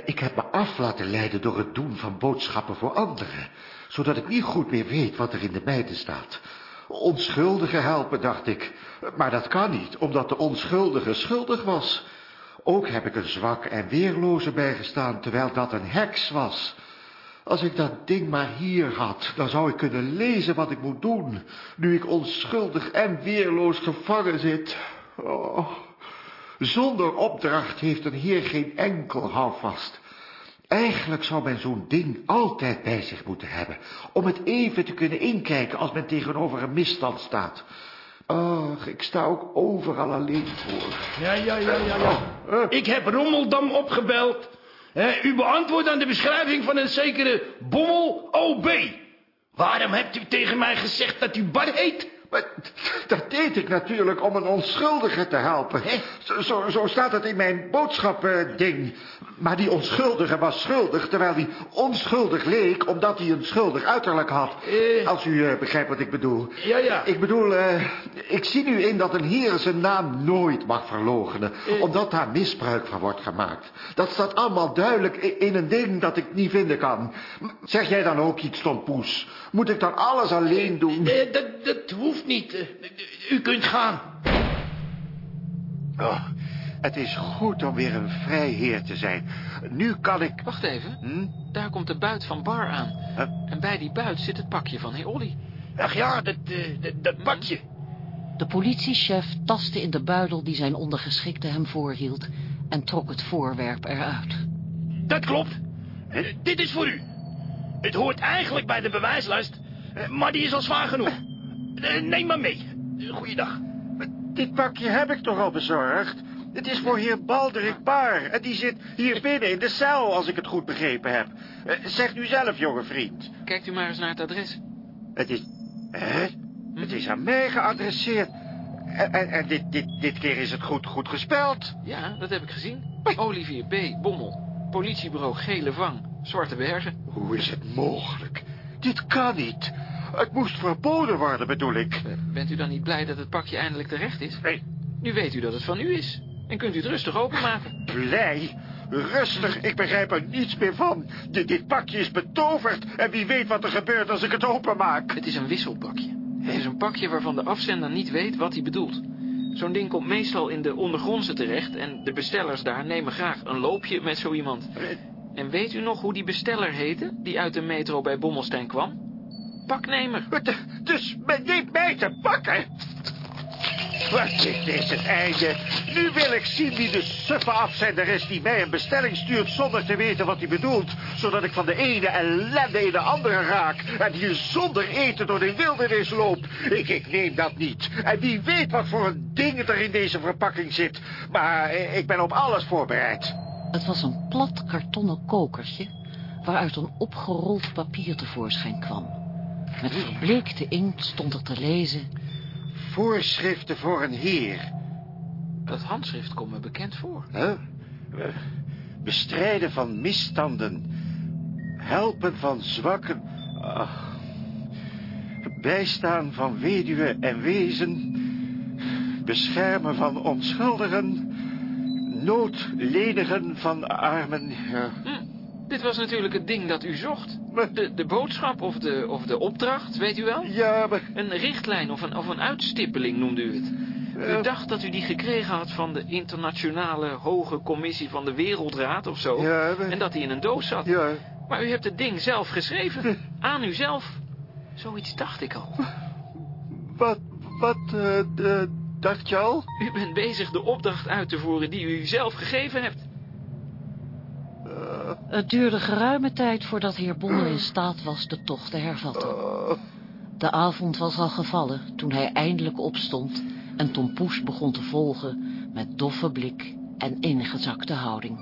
Ik heb me af laten leiden door het doen van boodschappen voor anderen, zodat ik niet goed meer weet wat er in de meiden staat. Onschuldigen helpen, dacht ik. Maar dat kan niet, omdat de onschuldige schuldig was. Ook heb ik een zwak en weerloze bijgestaan, terwijl dat een heks was. Als ik dat ding maar hier had, dan zou ik kunnen lezen wat ik moet doen, nu ik onschuldig en weerloos gevangen zit. Oh. Zonder opdracht heeft een heer geen enkel houvast. Eigenlijk zou men zo'n ding altijd bij zich moeten hebben, om het even te kunnen inkijken als men tegenover een misstand staat. Ach, ik sta ook overal alleen voor. Ja, ja, ja, ja, ja. Ik heb Rommeldam opgebeld. u beantwoordt aan de beschrijving van een zekere Bommel OB. Waarom hebt u tegen mij gezegd dat u Bar heet? Maar dat deed ik natuurlijk om een onschuldige te helpen. Zo, zo, zo staat het in mijn boodschappending. Maar die onschuldige was schuldig, terwijl hij onschuldig leek... omdat hij een schuldig uiterlijk had. Eh. Als u uh, begrijpt wat ik bedoel. Ja, ja. Ik bedoel, uh, ik zie nu in dat een heer zijn naam nooit mag verloochenen... Eh. omdat daar misbruik van wordt gemaakt. Dat staat allemaal duidelijk in een ding dat ik niet vinden kan. Zeg jij dan ook iets, Tompoes? Moet ik dan alles alleen doen? Eh, dat, dat hoeft niet. u kunt gaan. Oh, het is goed om weer een vrijheer te zijn. Nu kan ik... Wacht even. Hm? Daar komt de buit van Bar aan. Huh? En bij die buit zit het pakje van heer Olly. Ach ja, dat, uh, dat, dat pakje. De politiechef tastte in de buidel die zijn ondergeschikte hem voorhield... en trok het voorwerp eruit. Dat klopt. Uh, dit is voor u. Het hoort eigenlijk bij de bewijslast, uh, maar die is al zwaar genoeg. Neem maar mee. Goeiedag. Dit pakje heb ik toch al bezorgd? Het is voor heer Balderik Bar. En die zit hier binnen in de cel, als ik het goed begrepen heb. Uh, zeg u zelf, jonge vriend. Kijkt u maar eens naar het adres. Het is... Hè? Hm? Het is aan mij geadresseerd. En, en, en dit, dit, dit keer is het goed, goed gespeld. Ja, dat heb ik gezien. Olivier B. Bommel. Politiebureau Gele Vang. Zwarte Bergen. Hoe is het mogelijk? Dit kan niet. Het moest verboden worden, bedoel ik. Bent u dan niet blij dat het pakje eindelijk terecht is? Nee. Nu weet u dat het van u is. En kunt u het rustig openmaken. Blij? Rustig, ik begrijp er niets meer van. D dit pakje is betoverd. En wie weet wat er gebeurt als ik het openmaak. Het is een wisselpakje. Het is een pakje waarvan de afzender niet weet wat hij bedoelt. Zo'n ding komt meestal in de ondergrondse terecht... en de bestellers daar nemen graag een loopje met zo iemand. En weet u nog hoe die besteller heette... die uit de metro bij Bommelstein kwam? Paknemer. Dus men neemt mij te pakken? Wat dit is het einde. Nu wil ik zien wie de suffe afzender is die mij een bestelling stuurt zonder te weten wat hij bedoelt. Zodat ik van de ene ellende in de andere raak. En hier zonder eten door de wildernis loop. Ik, ik neem dat niet. En wie weet wat voor een ding er in deze verpakking zit. Maar ik ben op alles voorbereid. Het was een plat kartonnen kokertje... waaruit een opgerold papier tevoorschijn kwam. Met verbleekte inkt stond er te lezen... Voorschriften voor een heer. Dat handschrift komt me bekend voor. Huh? Bestrijden van misstanden. helpen van zwakken, ach, bijstaan van weduwe en wezen, beschermen van onschuldigen, noodledigen van armen. Ja. Hm, dit was natuurlijk het ding dat u zocht. De, de boodschap of de, of de opdracht, weet u wel? Ja, maar... Een richtlijn of een, of een uitstippeling noemde u het. U dacht dat u die gekregen had van de internationale hoge commissie van de Wereldraad of zo. Ja, maar... En dat die in een doos zat. Ja. Maar u hebt het ding zelf geschreven. Aan uzelf. Zoiets dacht ik al. Wat, wat, uh, uh, dacht je al? U bent bezig de opdracht uit te voeren die u zelf gegeven hebt. Het duurde geruime tijd voordat heer Bommel in staat was de tocht te hervatten. De avond was al gevallen toen hij eindelijk opstond en Tom Poes begon te volgen met doffe blik en ingezakte houding.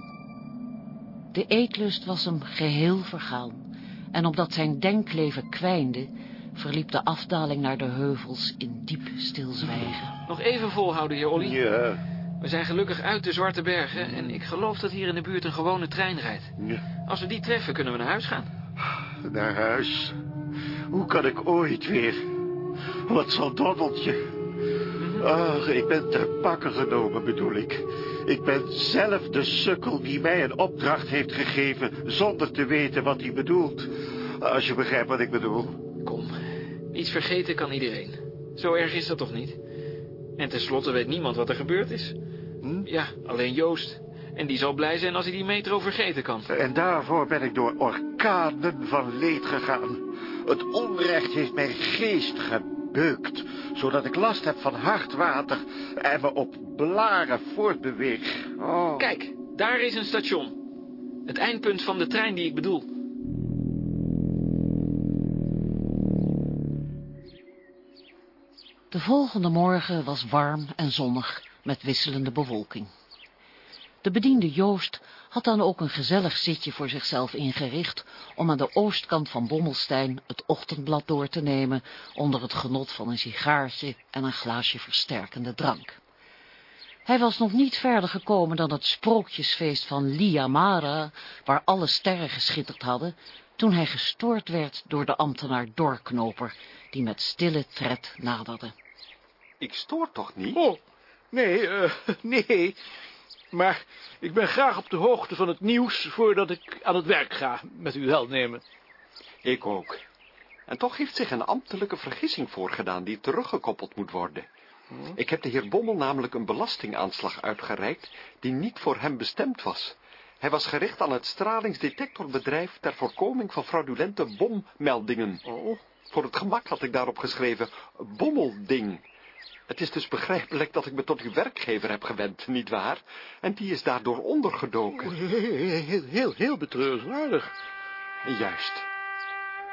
De eetlust was hem geheel vergaan en omdat zijn denkleven kwijnde, verliep de afdaling naar de heuvels in diep stilzwijgen. Nog even volhouden, heer Olly. Ja. We zijn gelukkig uit de Zwarte Bergen en ik geloof dat hier in de buurt een gewone trein rijdt. Ja. Als we die treffen, kunnen we naar huis gaan. Naar huis? Hoe kan ik ooit weer? Wat zo'n doddeltje. Ach, ik ben ter pakken genomen, bedoel ik. Ik ben zelf de sukkel die mij een opdracht heeft gegeven... zonder te weten wat hij bedoelt. Als je begrijpt wat ik bedoel. Kom, iets vergeten kan iedereen. Zo erg is dat toch niet? En tenslotte weet niemand wat er gebeurd is. Hm? Ja, alleen Joost. En die zal blij zijn als hij die metro vergeten kan. En daarvoor ben ik door orkanen van leed gegaan. Het onrecht heeft mijn geest gebeukt, zodat ik last heb van hard water en me op blaren voortbeweeg. Oh. Kijk, daar is een station. Het eindpunt van de trein die ik bedoel. De volgende morgen was warm en zonnig met wisselende bewolking. De bediende Joost had dan ook een gezellig zitje voor zichzelf ingericht om aan de oostkant van Bommelstein het ochtendblad door te nemen onder het genot van een sigaartje en een glaasje versterkende drank. Hij was nog niet verder gekomen dan het sprookjesfeest van Liamara, waar alle sterren geschitterd hadden, toen hij gestoord werd door de ambtenaar Dorknoper, die met stille tred naderde. Ik stoor toch niet? Oh, nee, uh, (laughs) nee. Maar ik ben graag op de hoogte van het nieuws voordat ik aan het werk ga, met uw welnemen. Ik ook. En toch heeft zich een ambtelijke vergissing voorgedaan die teruggekoppeld moet worden. Hm? Ik heb de heer Bommel namelijk een belastingaanslag uitgereikt die niet voor hem bestemd was. Hij was gericht aan het stralingsdetectorbedrijf ter voorkoming van fraudulente bommeldingen. Oh. Voor het gemak had ik daarop geschreven bommelding. Het is dus begrijpelijk dat ik me tot uw werkgever heb gewend, nietwaar? En die is daardoor ondergedoken. Heel, heel, heel betreurenswaardig. Juist.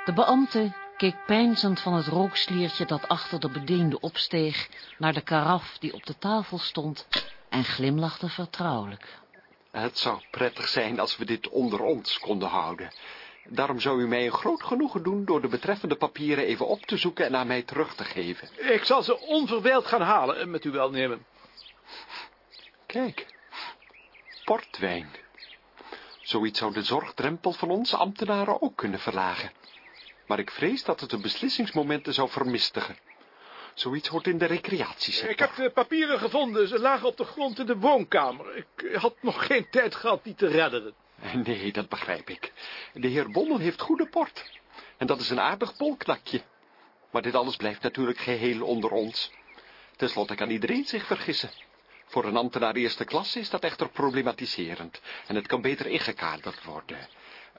De beambte keek peinzend van het rooksliertje dat achter de bediende opsteeg... naar de karaf die op de tafel stond en glimlachte vertrouwelijk. Het zou prettig zijn als we dit onder ons konden houden. Daarom zou u mij een groot genoegen doen door de betreffende papieren even op te zoeken en aan mij terug te geven. Ik zal ze onverwijld gaan halen en met u welnemen. Kijk, portwijn. Zoiets zou de zorgdrempel van onze ambtenaren ook kunnen verlagen. Maar ik vrees dat het de beslissingsmomenten zou vermistigen. Zoiets hoort in de recreatiesector. Ik heb de papieren gevonden. Ze lagen op de grond in de woonkamer. Ik had nog geen tijd gehad die te redderen. (laughs) Nee, dat begrijp ik. De heer Bommel heeft goede port. En dat is een aardig polknakje. Maar dit alles blijft natuurlijk geheel onder ons. Ten slotte kan iedereen zich vergissen. Voor een ambtenaar eerste klasse is dat echter problematiserend. En het kan beter ingekaderd worden.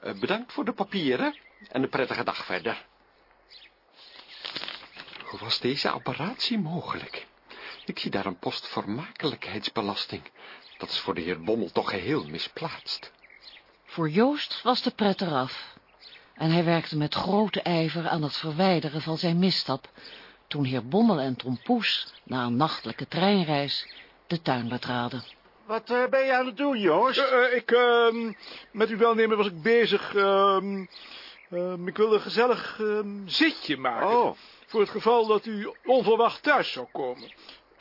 Uh, bedankt voor de papieren en een prettige dag verder. Hoe was deze apparatie mogelijk? Ik zie daar een post vermakelijkheidsbelasting. Dat is voor de heer Bommel toch geheel misplaatst. Voor Joost was de pret eraf. En hij werkte met grote ijver aan het verwijderen van zijn misstap... toen heer Bommel en Tom Poes, na een nachtelijke treinreis, de tuin betraden. Wat uh, ben je aan het doen, Joost? Uh, uh, ik, uh, met uw welnemen was ik bezig. Uh, ik wilde een gezellig zitje maken. Oh. Voor het geval dat u onverwacht thuis zou komen.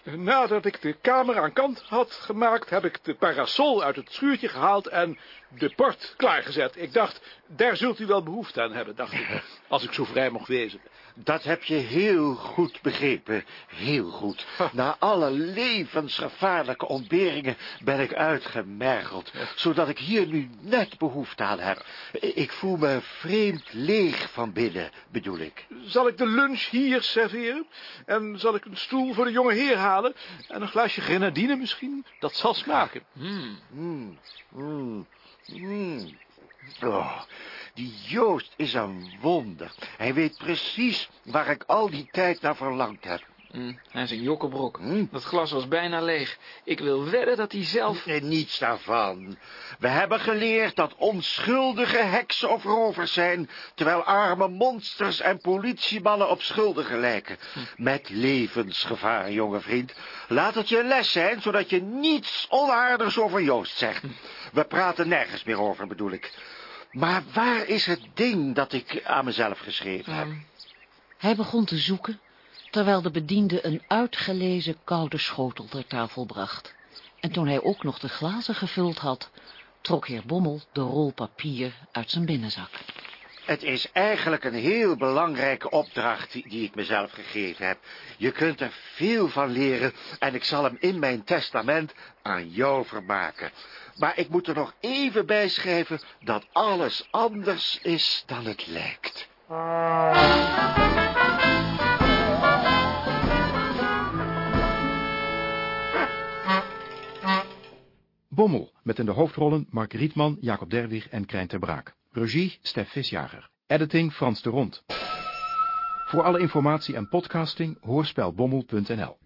Nadat ik de kamer aan kant had gemaakt, heb ik de parasol uit het schuurtje gehaald en de port klaargezet. Ik dacht, daar zult u wel behoefte aan hebben, dacht ik, (laughs) als ik zo vrij mocht wezen. Dat heb je heel goed begrepen, heel goed. Na alle levensgevaarlijke ontberingen ben ik uitgemergeld, zodat ik hier nu net behoefte aan heb. Ik voel me vreemd leeg van binnen, bedoel ik. Zal ik de lunch hier serveren? En zal ik een stoel voor de jonge heer halen? En een glaasje grenadine misschien? Dat zal smaken. Mm, mm, mm, mm. Oh, die Joost is een wonder. Hij weet precies waar ik al die tijd naar verlangd heb. Mm, hij is een jokkenbrok. Dat glas was bijna leeg. Ik wil wedden dat hij zelf... Nee, niets daarvan. We hebben geleerd dat onschuldige heksen of rovers zijn... terwijl arme monsters en politiemannen op schuldigen lijken. Met levensgevaar, jonge vriend. Laat het je les zijn, zodat je niets onaardigs over Joost zegt. We praten nergens meer over, bedoel ik. Maar waar is het ding dat ik aan mezelf geschreven heb? Hij begon te zoeken, terwijl de bediende een uitgelezen koude schotel ter tafel bracht. En toen hij ook nog de glazen gevuld had, trok heer Bommel de rol papier uit zijn binnenzak. Het is eigenlijk een heel belangrijke opdracht die, die ik mezelf gegeven heb. Je kunt er veel van leren en ik zal hem in mijn testament aan jou vermaken. Maar ik moet er nog even bij schrijven dat alles anders is dan het lijkt. Bommel, met in de hoofdrollen Mark Rietman, Jacob Derwig en Krijn ter Braak. Regie, Stef Visjager. Editing, Frans de Rond. Voor alle informatie en podcasting, hoorspelbommel.nl.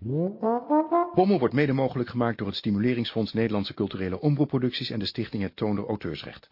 Bommel wordt mede mogelijk gemaakt door het Stimuleringsfonds Nederlandse Culturele Omroepproducties en de stichting Het Toonder Auteursrecht.